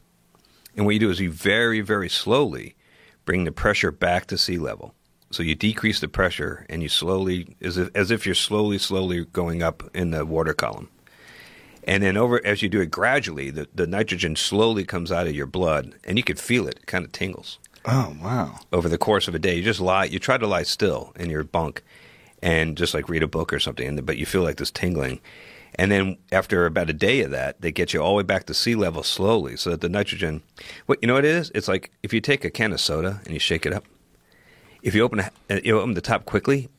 And what you do is you very, very slowly bring the pressure back to sea level. So you decrease the pressure and you slowly, as if, as if you're slowly, slowly going up in the water column. And then over as you do it gradually, the, the nitrogen slowly comes out of your blood and you can feel it. It kind of tingles Oh wow! over the course of a day. You just lie, you try to lie still in your bunk and just like read a book or something, but you feel like this tingling. And then after about a day of that, they get you all the way back to sea level slowly so that the nitrogen, what you know what it is? It's like if you take a can of soda and you shake it up. If you open a, uh, you open the top quickly,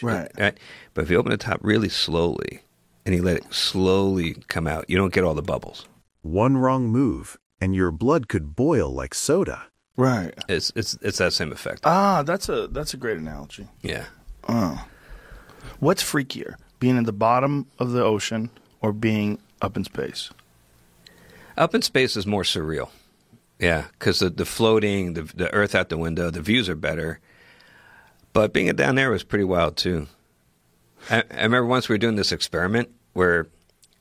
Right. right? But if you open the top really slowly and you let it slowly come out, you don't get all the bubbles. One wrong move, and your blood could boil like soda. Right. It's it's it's that same effect. Ah, that's a that's a great analogy. Yeah. Oh. What's freakier, being at the bottom of the ocean or being up in space? Up in space is more surreal. Yeah, because the, the floating, the, the Earth out the window, the views are better. But being down there was pretty wild too. I, I remember once we were doing this experiment where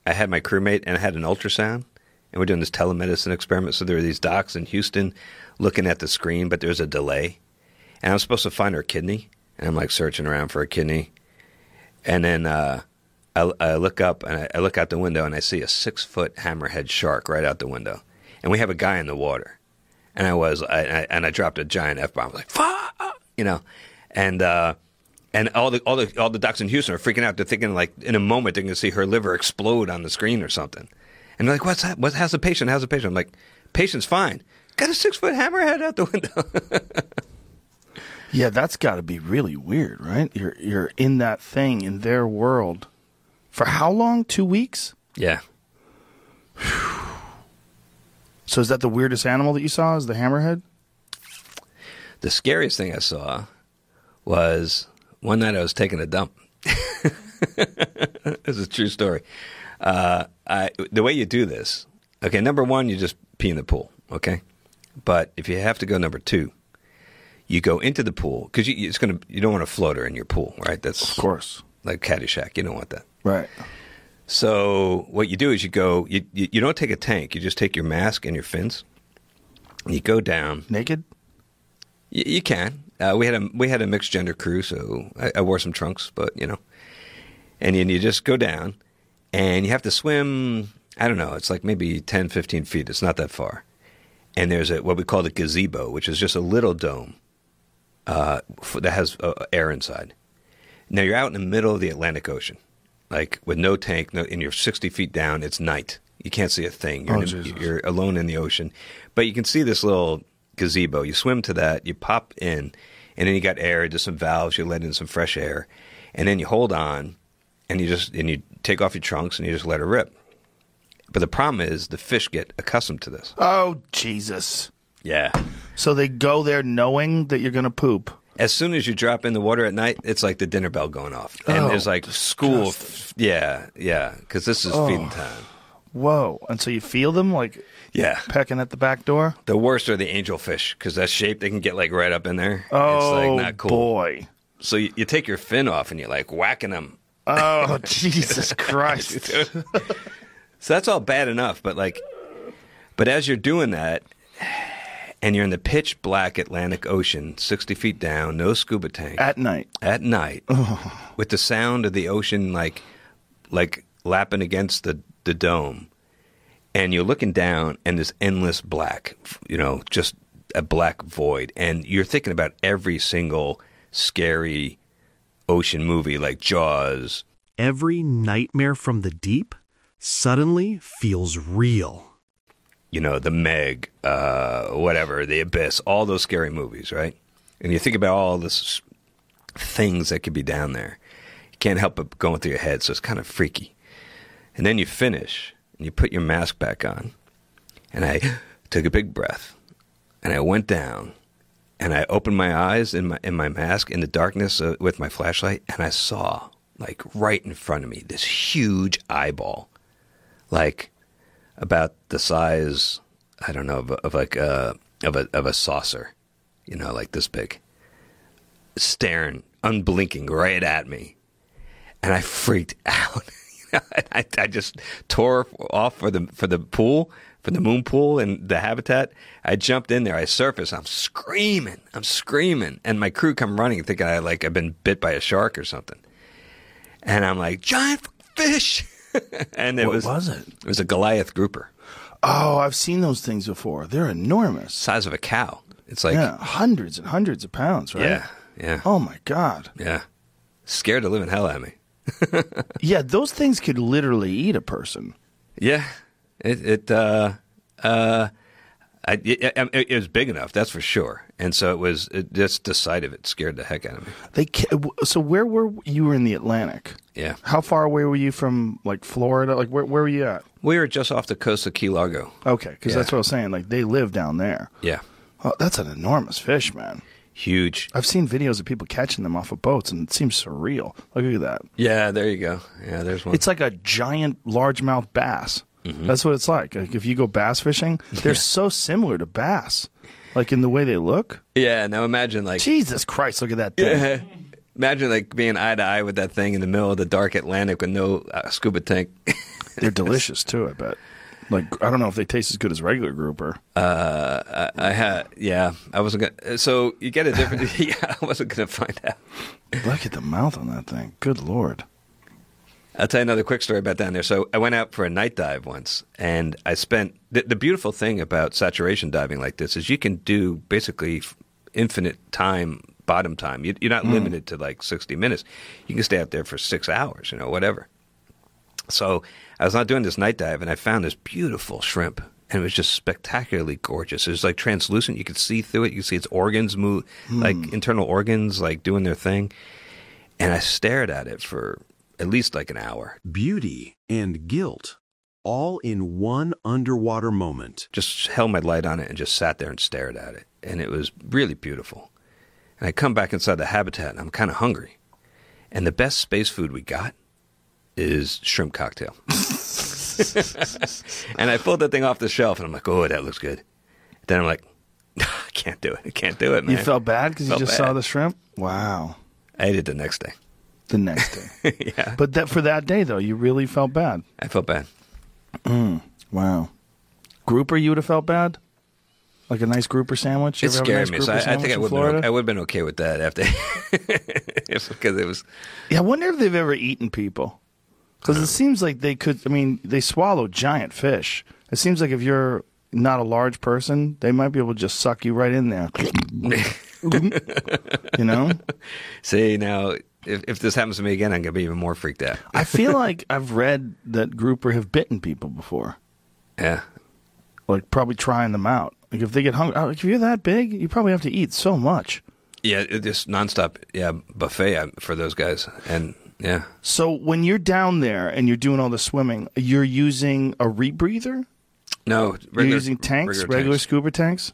I had my crewmate and I had an ultrasound, and we're doing this telemedicine experiment. So there were these docs in Houston looking at the screen, but there's a delay, and I'm supposed to find her kidney, and I'm like searching around for a kidney, and then uh, I, I look up and I, I look out the window and I see a six foot hammerhead shark right out the window, and we have a guy in the water, and I was I, I and I dropped a giant f bomb like fuck, you know, and uh, and all the all the all the docs in Houston are freaking out. They're thinking like in a moment they're going to see her liver explode on the screen or something, and they're like, "What's that? What? How's the patient? How's the patient?" I'm like, "Patient's fine. Got a six foot hammerhead out the window." [laughs] Yeah, that's got to be really weird, right? You're you're in that thing in their world for how long? Two weeks. yeah, [sighs] [sighs] [sighs] So is that the weirdest animal that you saw? Is the hammerhead? the scariest thing I saw was one night I was taking a dump. [laughs] this is a true story. Uh, I, the way you do this, okay, number one, you just pee in the pool, okay? But if you have to go number two, you go into the pool because you, it's gonna. You don't want a floater in your pool, right? That's Of course. like Caddyshack. You don't want that. Right. So what you do is you go. You, you you don't take a tank. You just take your mask and your fins. You go down. Naked. You, you can. Uh, we had a we had a mixed gender crew, so I, I wore some trunks, but you know, and then you just go down, and you have to swim. I don't know. It's like maybe 10, 15 feet. It's not that far. And there's a what we call the gazebo, which is just a little dome uh, f- that has uh, air inside. Now you're out in the middle of the Atlantic Ocean, like with no tank, no, and you're 60 feet down. It's night. You can't see a thing. You're, Oh, in you're alone in the ocean, but you can see this little gazebo. You swim to that. You pop in, and then you got air. Just some valves. You let in some fresh air, and then you hold on, and you just and you take off your trunks and you just let it rip. But the problem is the fish get accustomed to this. Oh Jesus! Yeah. So they go there knowing that you're going to poop. As soon as you drop in the water at night, it's like the dinner bell going off, and Oh, there's like school. F- yeah, yeah, because this is Oh. feeding time. Whoa! And so you feel them like Yeah. pecking at the back door. The worst are the angelfish because that shape they can get like right up in there. Oh it's like oh, not cool. boy! So you, you take your fin off and you're like whacking them. Oh [laughs] Jesus [laughs] Christ! So that's all bad enough, but like But as you're doing that, and you're in the pitch black Atlantic Ocean, 60 feet down, no scuba tank, At night. at night, [laughs] oh. with the sound of the ocean like like lapping against the, the dome, and you're looking down, and this endless black, you know, just a black void, and you're thinking about every single scary ocean movie like Jaws. Every nightmare from the deep suddenly feels real. You know, The Meg, uh, whatever, The Abyss, all those scary movies, right? And you think about all this things that could be down there. You can't help but going through your head, so it's kind of freaky. And then you finish and you put your mask back on. And I [gasps] took a big breath and I went down and I opened my eyes in my in my mask in the darkness uh, with my flashlight and I saw like right in front of me this huge eyeball like about the size I don't know of, of like a of a of a saucer, you know, like this big, staring, unblinking right at me, and I freaked [laughs] out. I, I just tore off for the for the pool for the moon pool and the habitat. I jumped in there. I surfaced. I'm screaming. I'm screaming, and my crew come running, thinking I like I've been bit by a shark or something. And I'm like giant fish, [laughs] and it What was was it? it was a Goliath grouper, Oh, I've seen those things before. They're enormous. size of a cow. It's like yeah, hundreds and hundreds of pounds, right? yeah, yeah, Oh my god. yeah. Scared to live in hell at me. [laughs] Yeah, those things could literally eat a person. Yeah, it it uh uh. I, it, it, it was big enough, that's for sure, and so it was. It, just the sight of it scared the heck out of me. They so where were you were in the Atlantic? Yeah, How far away were you from like Florida? Like where where were you at? we were just off the coast of Key Largo. Okay, because Yeah. that's what I was saying. Like they live down there. Yeah, Oh, that's an enormous fish, man. huge. I've seen videos of people catching them off of boats, and it seems surreal. Look at that. Yeah, there you go. Yeah, there's one. It's like a giant largemouth bass. Mm-hmm. That's what it's like. Like if you go bass fishing, [laughs] they're so similar to bass, like in the way they look. yeah. Now imagine like Jesus Christ, look at that thing. [laughs] imagine like being eye to eye with that thing in the middle of the dark Atlantic with no uh, scuba tank. [laughs] They're delicious too. I bet. Like I don't know if they taste as good as regular grouper. Uh, I, I had yeah. I wasn't gonna. So you get a different. yeah, I wasn't gonna find out. Look at the mouth on that thing. Good lord. I'll tell you another quick story about down there. So I went out for a night dive once, and I spent the, the beautiful thing about saturation diving like this is you can do basically infinite time bottom time. You, you're not hmm. limited to like 60 minutes. You can stay out there for six hours, you know, whatever. So I was not doing this night dive, and I found this beautiful shrimp, and it was just spectacularly gorgeous. It was like translucent. You could see through it. You could see its organs move, like hmm. internal organs, like doing their thing. And I stared at it for at least like an hour. Beauty and guilt, all in one underwater moment. just held my light on it and just sat there and stared at it. And it was really beautiful. And I come back inside the habitat and I'm kind of hungry. And the best space food we got is shrimp cocktail. [laughs] and I pulled that thing off the shelf and I'm like, oh, that looks good. Then I'm like, [laughs] I can't do it. I can't do it, man. You felt bad because you just bad. saw the shrimp. Wow. I ate it the next day. The next day, [laughs] yeah. but that for that day though, you really felt bad. I felt bad. Mm, wow. Grouper, you would have felt bad. Like a nice grouper sandwich. You It scared nice me. So I, I think I would been, I would have been okay with that after [laughs] because it was Yeah, I wonder if they've ever eaten people. Because it uh. seems like they could. I mean, they swallow giant fish. It seems like if you're not a large person, they might be able to just suck you right in there. [laughs] you know? See now, if if this happens to me again, I'm gonna be even more freaked out. I [laughs] feel like I've read that grouper have bitten people before. Yeah, Like probably trying them out. Like if they get hungry, oh, if you're that big, you probably have to eat so much. yeah, just nonstop. Yeah, buffet uh, for those guys, and yeah, So when you're down there and you're doing all the swimming, you're using a rebreather. no, regular, you're using tanks, regular, tanks. scuba tanks.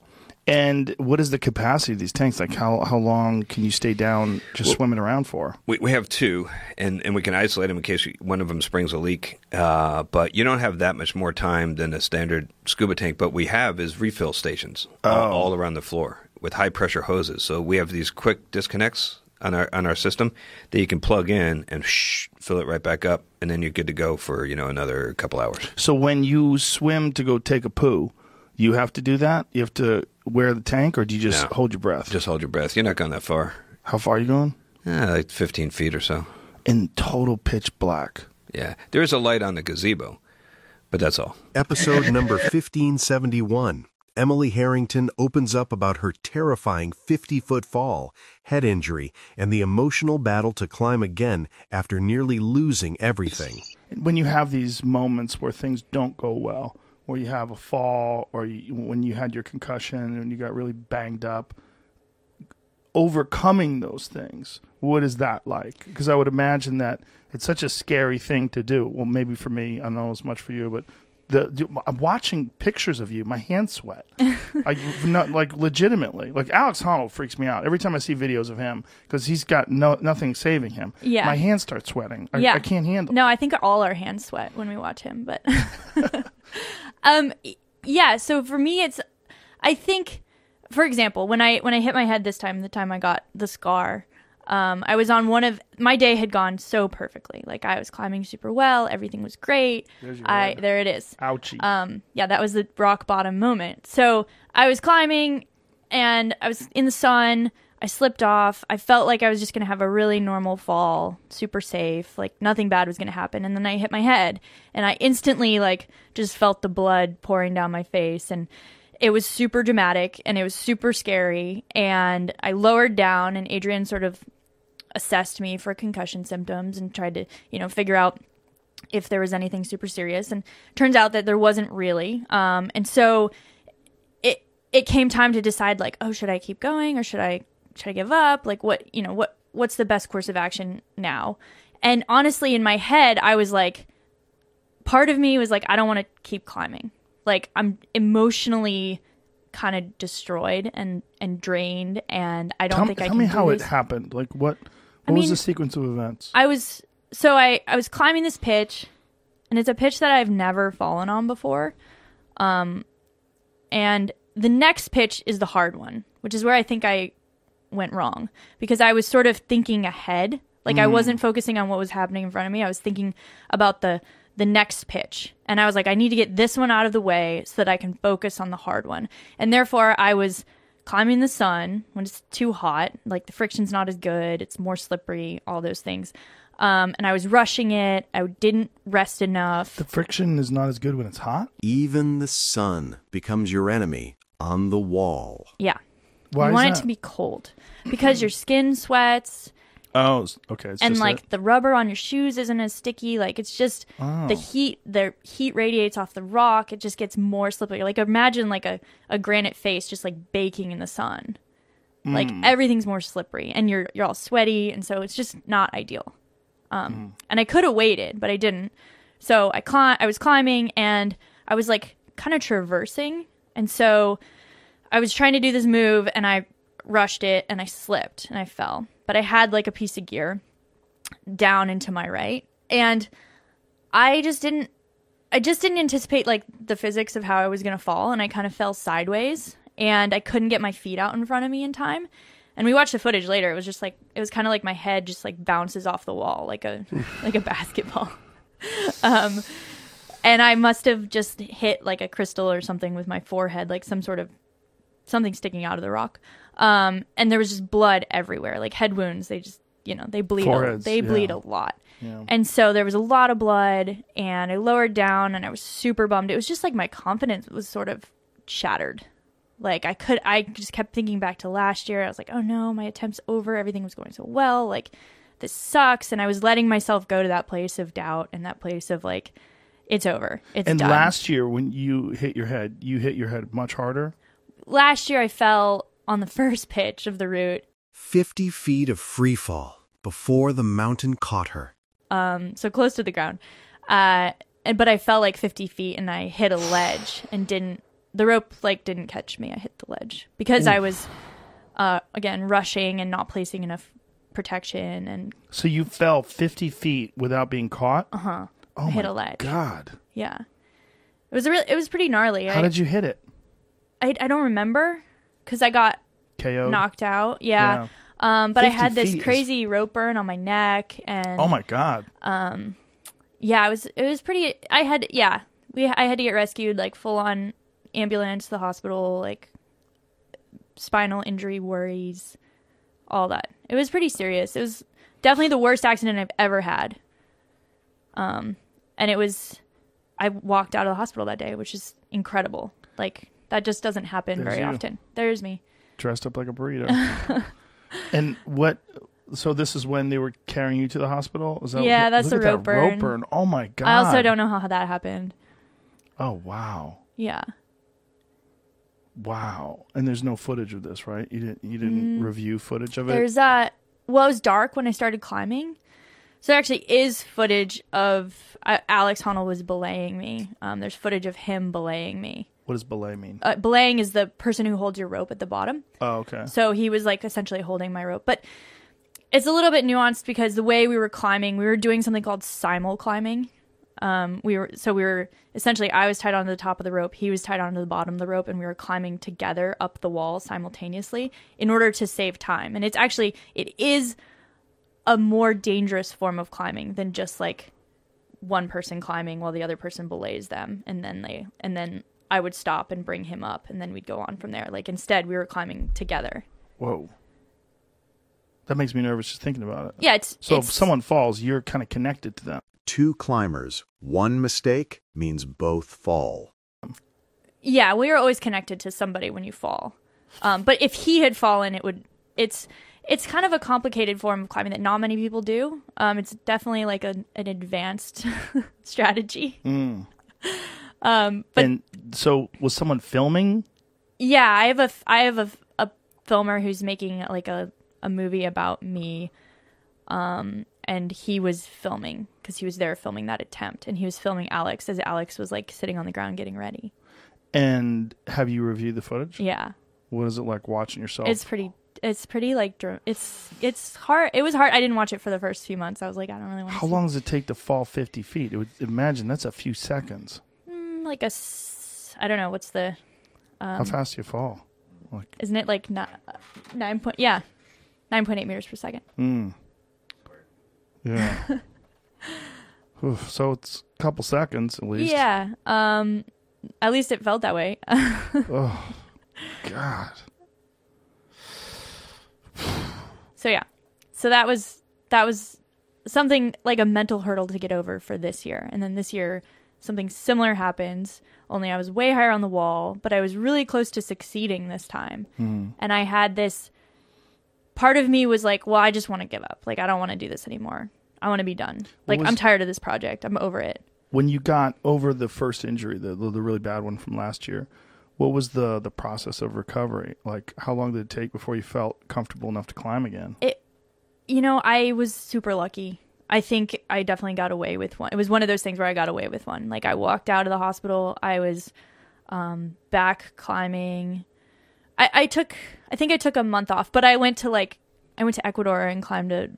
And what is the capacity of these tanks? Like how how long can you stay down just swimming around for? We we have two, and and we can isolate them in case one of them springs a leak. Uh, but you don't have that much more time than a standard scuba tank. But we have is refill stations all, all around the floor with high pressure hoses. So we have these quick disconnects on our on our system that you can plug in and shh, fill it right back up, and then you're good to go for you know another couple hours. So when you swim to go take a poo, You have to do that. You have to wear the tank, or do you just No. hold your breath? Just hold your breath. You're not going that far. How far are you going? Yeah, like 15 feet or so. In total pitch black. Yeah. There is a light on the gazebo, but that's all. Episode [laughs] number 1571. Emily Harrington opens up about her terrifying 50 foot fall, head injury, and the emotional battle to climb again after nearly losing everything. When you have these moments where things don't go well, where you have a fall, or you, when you had your concussion and you got really banged up, overcoming those things, what is that like? Because I would imagine that it's such a scary thing to do. Well, maybe for me, I don't know as much for you, but the I'm watching pictures of you, my hands sweat. [laughs] I not like legitimately. Like Alex Honnold freaks me out every time I see videos of him because he's got no nothing saving him. Yeah. my hands start sweating. I, yeah, I can't handle. No, I think all our hands sweat when we watch him. But [laughs] [laughs] um, yeah. So for me, it's I think, for example, when I when I hit my head this time, the time I got the scar, um, I was on one of my day had gone so perfectly. Like I was climbing super well, everything was great. I there it is. Ouchie. Um, yeah, that was the rock bottom moment. So I was climbing, and I was in the sun. I slipped off. I felt like I was just going to have a really normal fall, super safe, like nothing bad was going to happen. And then I hit my head and I instantly like just felt the blood pouring down my face and it was super dramatic and it was super scary and I lowered down and Adrian sort of assessed me for concussion symptoms and tried to, you know, figure out if there was anything super serious and turns out that there wasn't really. Um and so it it came time to decide like, oh, should I keep going or should I should I give up? Like what, you know, what what's the best course of action now? And honestly in my head I was like part of me was like I don't want to keep climbing. Like I'm emotionally kind of destroyed and and drained and I don't tell think I can Tell me how this. it happened. Like what? I What was the sequence of events? I was so I I was climbing this pitch, and it's a pitch that I've never fallen on before. Um, and the next pitch is the hard one, which is where I think I went wrong because I was sort of thinking ahead. Like I Mm. wasn't focusing on what was happening in front of me. I was thinking about the the next pitch. And I was like I need to get this one out of the way so that I can focus on the hard one. And therefore I was climbing the sun when it's too hot, like the friction's not as good, it's more slippery, all those things. Um, and I was rushing it. I didn't rest enough. The friction is not as good when it's hot. Even the sun becomes your enemy on the wall. Yeah. Why you is want it to be cold because your skin sweats Oh, okay. It's and just like the rubber on your shoes isn't as sticky. Like it's just Oh. the heat. The heat radiates off the rock. It just gets more slippery. Like imagine like a, a granite face just like baking in the sun. Like Mm. everything's more slippery, and you're you're all sweaty, and so it's just not ideal. Um, Mm. and I could have waited, but I didn't. So I climb. I was climbing, and I was like kind of traversing, and so I was trying to do this move, and I rushed it, and I slipped, and I fell. But I had like a piece of gear down into my right, and I just didn't. I just didn't anticipate like the physics of how I was gonna fall, and I kind of fell sideways, and I couldn't get my feet out in front of me in time. And we watched the footage later. It was just like it was kind of like my head just like bounces off the wall like a [laughs] like a basketball. [laughs] um, and I must have just hit like a crystal or something with my forehead, like some sort of something sticking out of the rock. Um, and there was just blood everywhere, like head wounds. They just you know they bleed. A, they bleed yeah. a lot. Yeah. And so there was a lot of blood, and I lowered down, and I was super bummed. It was just like my confidence was sort of shattered. Like I could, I just kept thinking back to last year. I was like, oh no, my attempt's over. Everything was going so well. Like this sucks. And I was letting myself go to that place of doubt and that place of like, it's over. It's and done. last year when you hit your head, you hit your head much harder. last year I fell on the first pitch of the route. 50 feet of free fall before the mountain caught her. um, so close to the ground. Uh, and but I fell like 50 feet and I hit a ledge and didn't. The rope like didn't catch me. I hit the ledge because I was, uh, again rushing and not placing enough protection and So you fell fifty feet without being caught. uh huh. Oh I hit my a ledge. God, Yeah, it was a real. It was pretty gnarly. how I, did you hit it? I I don't remember because I got KO. knocked out. Yeah. Um, but I had this feet is- crazy rope burn on my neck and Oh my God. um yeah it was it was pretty i had yeah we i had to get rescued like full on ambulance to the hospital, like spinal injury worries, all that. It was pretty serious. It was definitely the worst accident I've ever had. Um, and it was, I walked out of the hospital that day, which is incredible. Like that just doesn't happen There's very you. often. There's me. Dressed up like a burrito. [laughs] and what? So this is when they were carrying you to the hospital. Is that Yeah, that's look the rope that rope burn. burn. Oh my god! I also don't know how that happened. Oh wow, Yeah. wow! And there's no footage of this, right? You didn't. You didn't Mm. review footage of it. There's uh well, it was dark when I started climbing. So there actually is footage of uh, Alex Honnold was belaying me. Um, there's footage of him belaying me. What does belay mean? Uh, belaying is the person who holds your rope at the bottom. oh, okay. So he was like essentially holding my rope. But it's a little bit nuanced because the way we were climbing, we were doing something called simul climbing. Um, we were so we were essentially I was tied onto the top of the rope, he was tied onto the bottom of the rope, and we were climbing together up the wall simultaneously in order to save time. And it's actually it is a more dangerous form of climbing than just like one person climbing while the other person belays them and then they and then I would stop and bring him up and then we'd go on from there. Like instead we were climbing together. Whoa. That makes me nervous just thinking about it. Yeah, it's- so it's- if someone falls, you're kind of connected to them. Two climbers, one mistake means both fall. Yeah, we are always connected to somebody when you fall. Um, but if he had fallen, it would. It's it's kind of a complicated form of climbing that not many people do. Um, it's definitely like a, an advanced [laughs] strategy. Mm. Um, but and so was someone filming? yeah, I have a I have a, a filmer who's making like a a movie about me. Um, and he was filming because he was there filming that attempt, and he was filming Alex as Alex was like sitting on the ground getting ready. And have you reviewed the footage? Yeah. What is it like watching yourself? It's pretty. It's pretty like dr- it's it's hard. It was hard. I didn't watch it for the first few months. I was like, I don't really want. How long does it take to fall 50 feet? It would, imagine that's a few seconds. Like a, I don't know. What's the? Um, How fast do you fall? Like, Isn't it like ni- nine point? Yeah, nine point eight meters per second. mm. Yeah. [laughs] Oof, so it's a couple seconds at least. Yeah. Um, at least it felt that way. [laughs] oh, God. So yeah, so that was that was something like a mental hurdle to get over for this year, and then this year something similar happens. Only I was way higher on the wall, but I was really close to succeeding this time, Hmm. and I had this part of me was like, well, I just want to give up. Like I don't want to do this anymore. I want to be done. Like was- I'm tired of this project. I'm over it. When you got over the first injury, the, the the really bad one from last year, what was the the process of recovery? Like, how long did it take before you felt comfortable enough to climb again? it you know i was super lucky i think i definitely got away with one it was one of those things where i got away with one like i walked out of the hospital i was um, back climbing I, I took i think i took a month off but i went to like i went to ecuador and climbed a,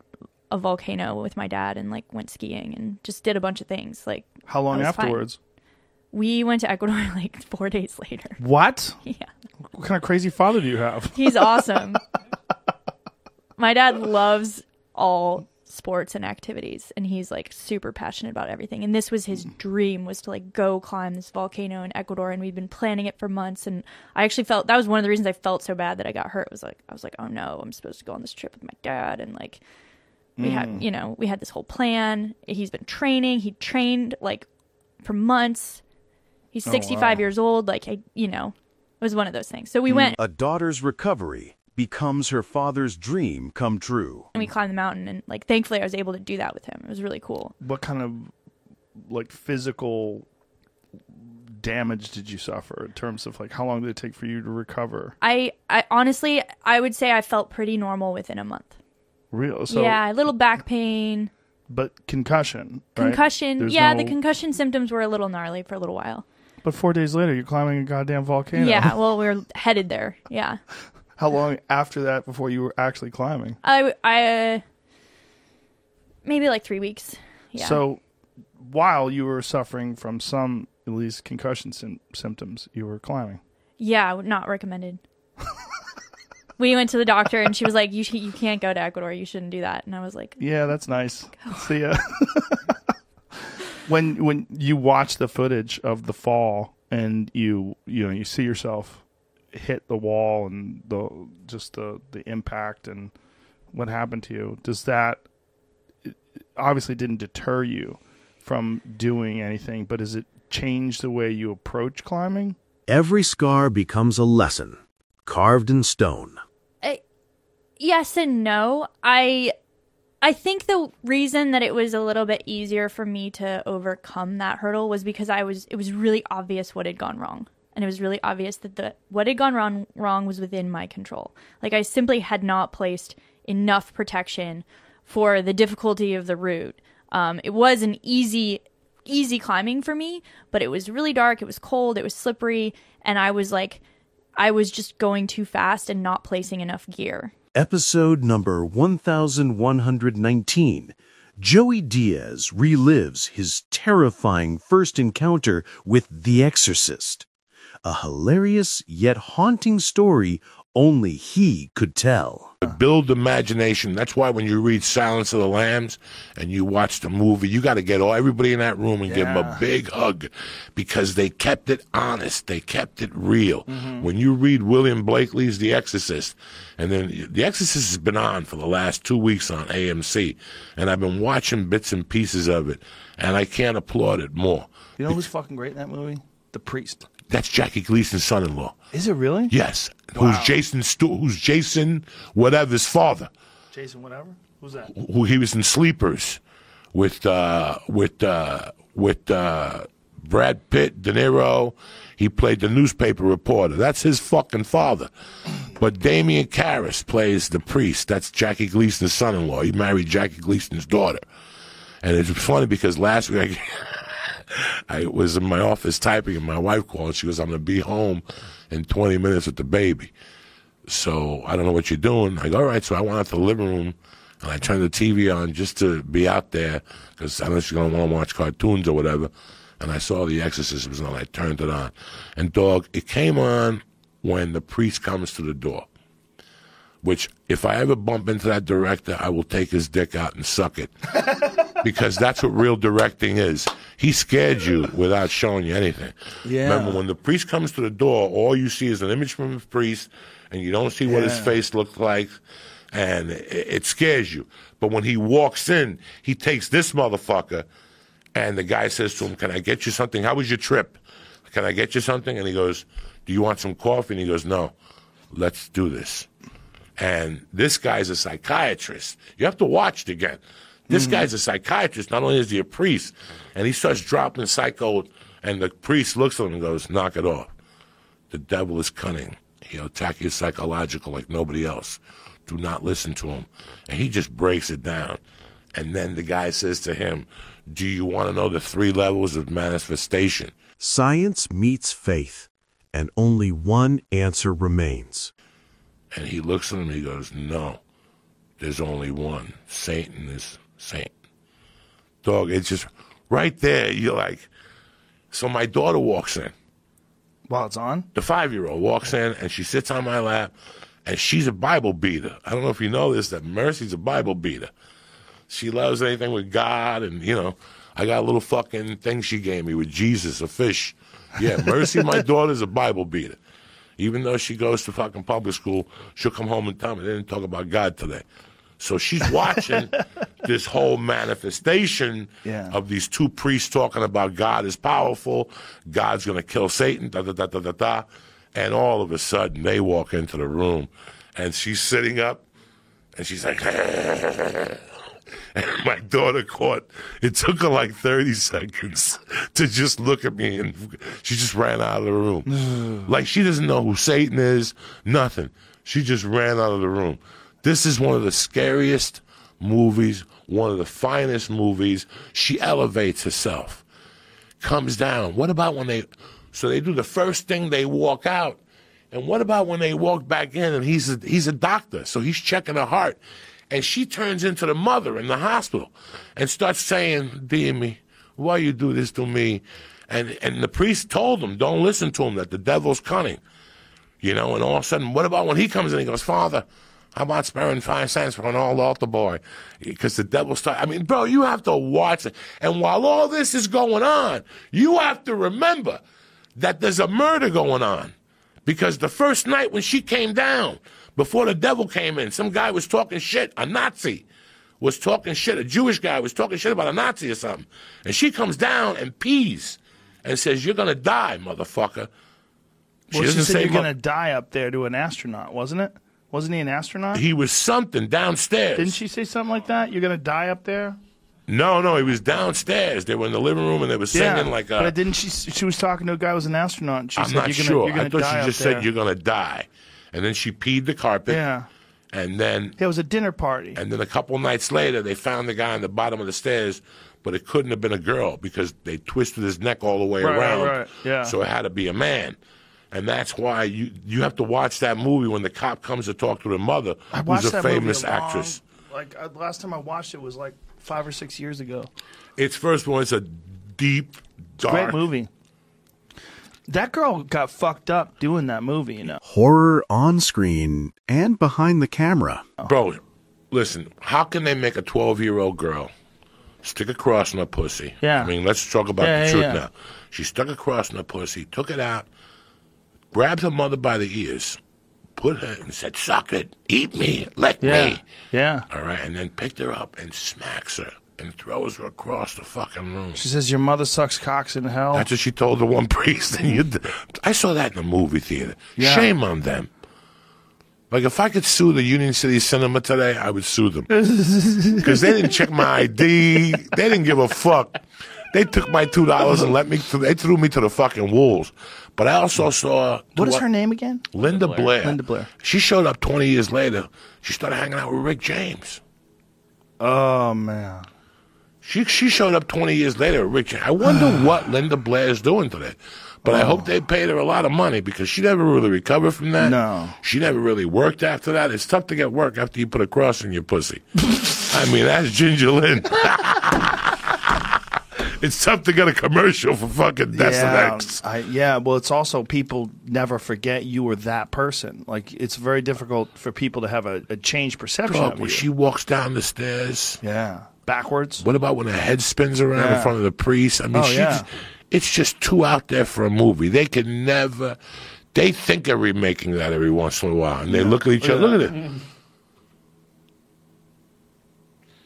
a volcano with my dad and like went skiing and just did a bunch of things like How long was fine. afterwards? we went to ecuador [laughs] like four days later What? [laughs] Yeah. What kind of crazy father do you have? He's [laughs] awesome. My dad loves all sports and activities and he's like super passionate about everything. And this was his dream was to like go climb this volcano in Ecuador and we'd been planning it for months and I actually felt that was one of the reasons I felt so bad that I got hurt was like I was like, "Oh no, I'm supposed to go on this trip with my dad." And like we had, Mm. you know, we had this whole plan. He's been training. He trained like for months. He's Oh, 65 wow. years old. Like I, you know, it was one of those things. So we went A daughter's recovery becomes her father's dream come true. and we climbed the mountain and like thankfully I was able to do that with him. It was really cool. What kind of like physical damage did you suffer in terms of like how long did it take for you to recover? I I honestly I would say I felt pretty normal within a month. Real so yeah, a little back pain, but concussion. right? concussion. There's yeah, no- the concussion symptoms were a little gnarly for a little while. But four days later, you're climbing a goddamn volcano. Yeah, [laughs] well, we're headed there. Yeah, How long after that before you were actually climbing? I I uh, maybe like three weeks. Yeah. So while you were suffering from some at least concussion sym- symptoms, you were climbing. yeah, not recommended. [laughs] we went to the doctor and she was like, "You sh- you can't go to Ecuador. You shouldn't do that." And I was like, Yeah, that's nice. See ya. [laughs] when when you watch the footage of the fall and you you know you see yourself hit the wall and the just the the impact and what happened to you, does that obviously didn't deter you from doing anything, but does it change the way you approach climbing? Every scar becomes a lesson, carved in stone. Uh, yes and no. I I think the reason that it was a little bit easier for me to overcome that hurdle was because I was it was really obvious what had gone wrong. And it was really obvious that the what had gone wrong wrong was within my control. Like I simply had not placed enough protection for the difficulty of the route. Um, it was an easy easy climbing for me, but it was really dark, it was cold, it was slippery, and I was like I was just going too fast and not placing enough gear. Episode number 1119. Joey Diaz relives his terrifying first encounter with The Exorcist. A hilarious yet haunting story only he could tell. Build imagination. That's why when you read Silence of the Lambs and you watch the movie, you got to get all everybody in that room and give them a big hug because they kept it honest. They kept it real. Mm-hmm. When you read William Blakely's The Exorcist, and then The Exorcist has been on for the last two weeks on AMC, and I've been watching bits and pieces of it, and I can't applaud it more. You know who's fucking great in that movie? The priest. That's Jackie Gleason's son-in-law. Is it really? Yes, who's Jason? Stu- who's Jason? Whatever's father. Jason, whatever. Who's that? who he was in Sleepers with uh, with uh, with uh, Brad Pitt, De Niro. He played the newspaper reporter. That's his fucking father. But Damian Karras plays the priest. That's Jackie Gleason's son-in-law. He married Jackie Gleason's daughter. And it's funny because last week I, I was in my office typing, and my wife called. She goes, "I'm to be home in 20 minutes with the baby." So I don't know what you're doing. I go, all right. So I went out to the living room and I turned the TV on just to be out there because I know she's to want to watch cartoons or whatever. And I saw The Exorcist on. I turned it on. And dog, it came on when the priest comes to the door. Which, if I ever bump into that director, I will take his dick out and suck it. [laughs] because that's what real directing is. He scared you without showing you anything. Yeah. Remember, when the priest comes to the door, all you see is an image from the priest, and you don't see what his face looked like, and it, it scares you. But when he walks in, he takes this motherfucker, and the guy says to him, Can I get you something? How was your trip? Can I get you something? And he goes, Do you want some coffee? And he goes, No, let's do this. And this guy's a psychiatrist. You have to watch it again. This mm-hmm. guy's a psychiatrist. Not only is he a priest, and he starts dropping psycho, and the priest looks at him and goes, "Knock it off. The devil is cunning. He'll attack you psychological like nobody else. Do not listen to him." And he just breaks it down. And then the guy says to him, "Do you want to know the three levels of manifestation?" Science meets faith, and only one answer remains. And he looks at him and he goes, No, there's only one. Satan is Satan. Dog, it's just right there. You're like, so my daughter walks in. While it's on? The five year old walks in and she sits on my lap and she's a Bible beater. I don't know if you know this, that Mercy's a Bible beater. She loves anything with God and, you know, I got a little fucking thing she gave me with Jesus, a fish. Yeah, Mercy, my [laughs] daughter's a Bible beater. Even though she goes to fucking public school, she'll come home and tell me they didn't talk about God today. So she's watching [laughs] this whole manifestation Yeah. of these two priests talking about God is powerful, God's going to kill Satan, da da da da da da. And all of a sudden, they walk into the room, and she's sitting up, and she's like, [laughs] and my daughter caught. It took her like thirty seconds to just look at me, and she just ran out of the room, [sighs] like she doesn't know who Satan is, nothing. She just ran out of the room. This is one of the scariest movies, one of the finest movies. She elevates herself, comes down. What about when they? So they do the first thing they walk out, and what about when they walk back in and he's a, he's a doctor, so he's checking her heart, and she turns into the mother in the hospital, and starts saying, "Dear me, why you do this to me?" And and the priest told him, "Don't listen to him. That the devil's cunning." You know, and all of a sudden, what about when he comes in and he goes, Father, how about sparing five cents for an old altar boy? Because the devil start. I mean, bro, you have to watch it. And while all this is going on, you have to remember that there's a murder going on. Because the first night when she came down, before the devil came in, some guy was talking shit, a Nazi was talking shit, a Jewish guy was talking shit about a Nazi or something. And she comes down and pees and says, You're gonna die, motherfucker. She Well, she said you're going to die up there to an astronaut, wasn't it? Wasn't he an astronaut? he was something downstairs. Didn't she say something like that? You're going to die up there? No, no, he was downstairs. They were in the living room and they were singing like uh, but didn't she? She was talking to a guy who was an astronaut. And she I'm said, not you're gonna, sure. You're gonna I thought she just said you're gonna die, and then she peed the carpet. Yeah. And then It was a dinner party. and then a couple nights later, they found the guy on the bottom of the stairs, but it couldn't have been a girl because they twisted his neck all the way Right, right, around. right. Yeah. So it had to be a man. And that's why you you have to watch that movie when the cop comes to talk to the mother, I who's a famous a long- actress. Like uh, last time I watched it was like five or six years ago. It's first one. It's a deep, dark Great movie. That girl got fucked up doing that movie. You know. Horror on screen and behind the camera. Bro, listen, how can they make a 12 year old girl stick a cross in her pussy? Yeah. I mean, let's talk about Yeah, the yeah, truth yeah. now. She stuck a cross in her pussy, took it out, grabbed her mother by the ears, put her and said, Suck it, eat me, lick Yeah. me. Yeah. All right. And then picked her up and smacks her and throws her across the fucking room. She says your mother sucks cocks in hell. That's what she told the one [laughs] priest. And you, I saw that in the movie theater. Yeah. Shame on them. Like if I could sue the Union City Cinema today, I would sue them [laughs] because they didn't check my ID. They didn't give a fuck. They took my two dollars and let me. They threw me to the fucking wolves. But I also saw what is her name again? Linda Blair. Linda Blair. She showed up 20 years later. She started hanging out with Rick James. Oh man. She she showed up 20 years later Richard. I wonder [sighs] what Linda Blair is doing today. But I hope oh. they paid her a lot of money because she never really recovered from that. No. She never really worked after that. It's tough to get work after you put a cross in your pussy. [laughs] I mean, that's Ginger Lynn. [laughs] it's tough to get a commercial for fucking Yeah, Desenex. I, yeah. Well, it's also people never forget you were that person. Like it's very difficult for people to have a, a changed perception Dog, of when you. she walks down the stairs. yeah, backwards. What about when her head spins around in front of the priest? I mean, Oh, yeah. it's just too out there for a movie. They can never. They think they're remaking that every once in a while, and they look at each other. Look at it.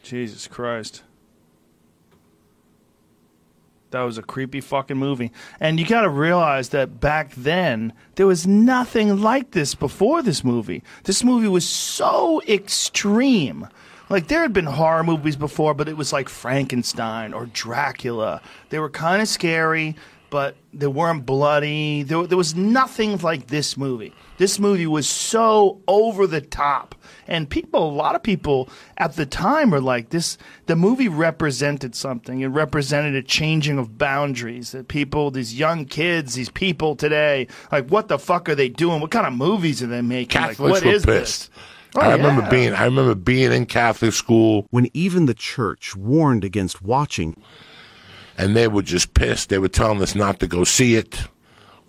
Jesus Christ. That was a creepy fucking movie. And you got to realize that back then, there was nothing like this before this movie. This movie was so extreme. Like, there had been horror movies before, but it was like Frankenstein or Dracula. They were kind of scary, but they weren't bloody. There, there was nothing like this movie. This movie was so over the top. And people, a lot of people at the time were like, this, the movie represented something. It represented a changing of boundaries. That people, these young kids, these people today, like, what the fuck are they doing? What kind of movies are they making? Like, Catholics what were is pissed. this? Oh, I remember yeah. being. I remember being in Catholic school, When even the church warned against watching, and they were just pissed. They were telling us not to go see it.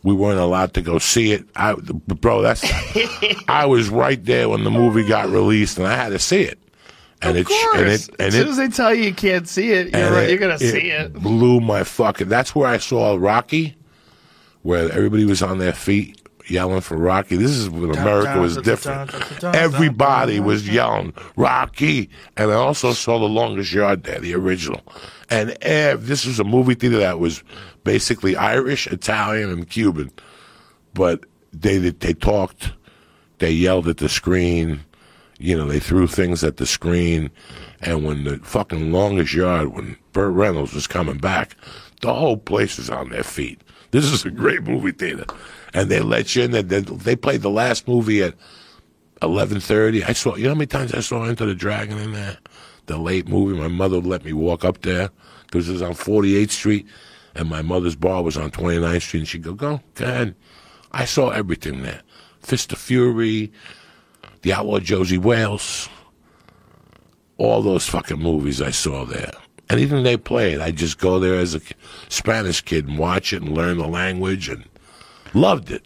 We weren't allowed to go see it. I, bro, that's. I was right there when the movie got released, and I had to see it. And Of it, course. and it, and as soon it, as they tell you you can't see it, you're, right, it- you're going to see it. Blew my fucking. That's where I saw Rocky, where everybody was on their feet yelling for Rocky. This is when America was different. Everybody was yelling Rocky, and I also saw The Longest Yard there, the original. And ev- this was a movie theater that was basically Irish, Italian, and Cuban, but they they talked, they yelled at the screen. You know, they threw things at the screen. And when the fucking longest yard, when Burt Reynolds was coming back, the whole place was on their feet. This is a great movie theater. And they let you in. And they, they played the last movie at 11.30. I saw, you know how many times I saw Enter the Dragon in there? The late movie. My mother let me walk up there because it was on 48th Street. And my mother's bar was on 29th Street. And she'd go, go, go ahead. I saw everything there. Fist of Fury, The Outlaw Josey Wales, all those fucking movies I saw there. Anything they played, I just go there as a Spanish kid and watch it and learn the language and loved it.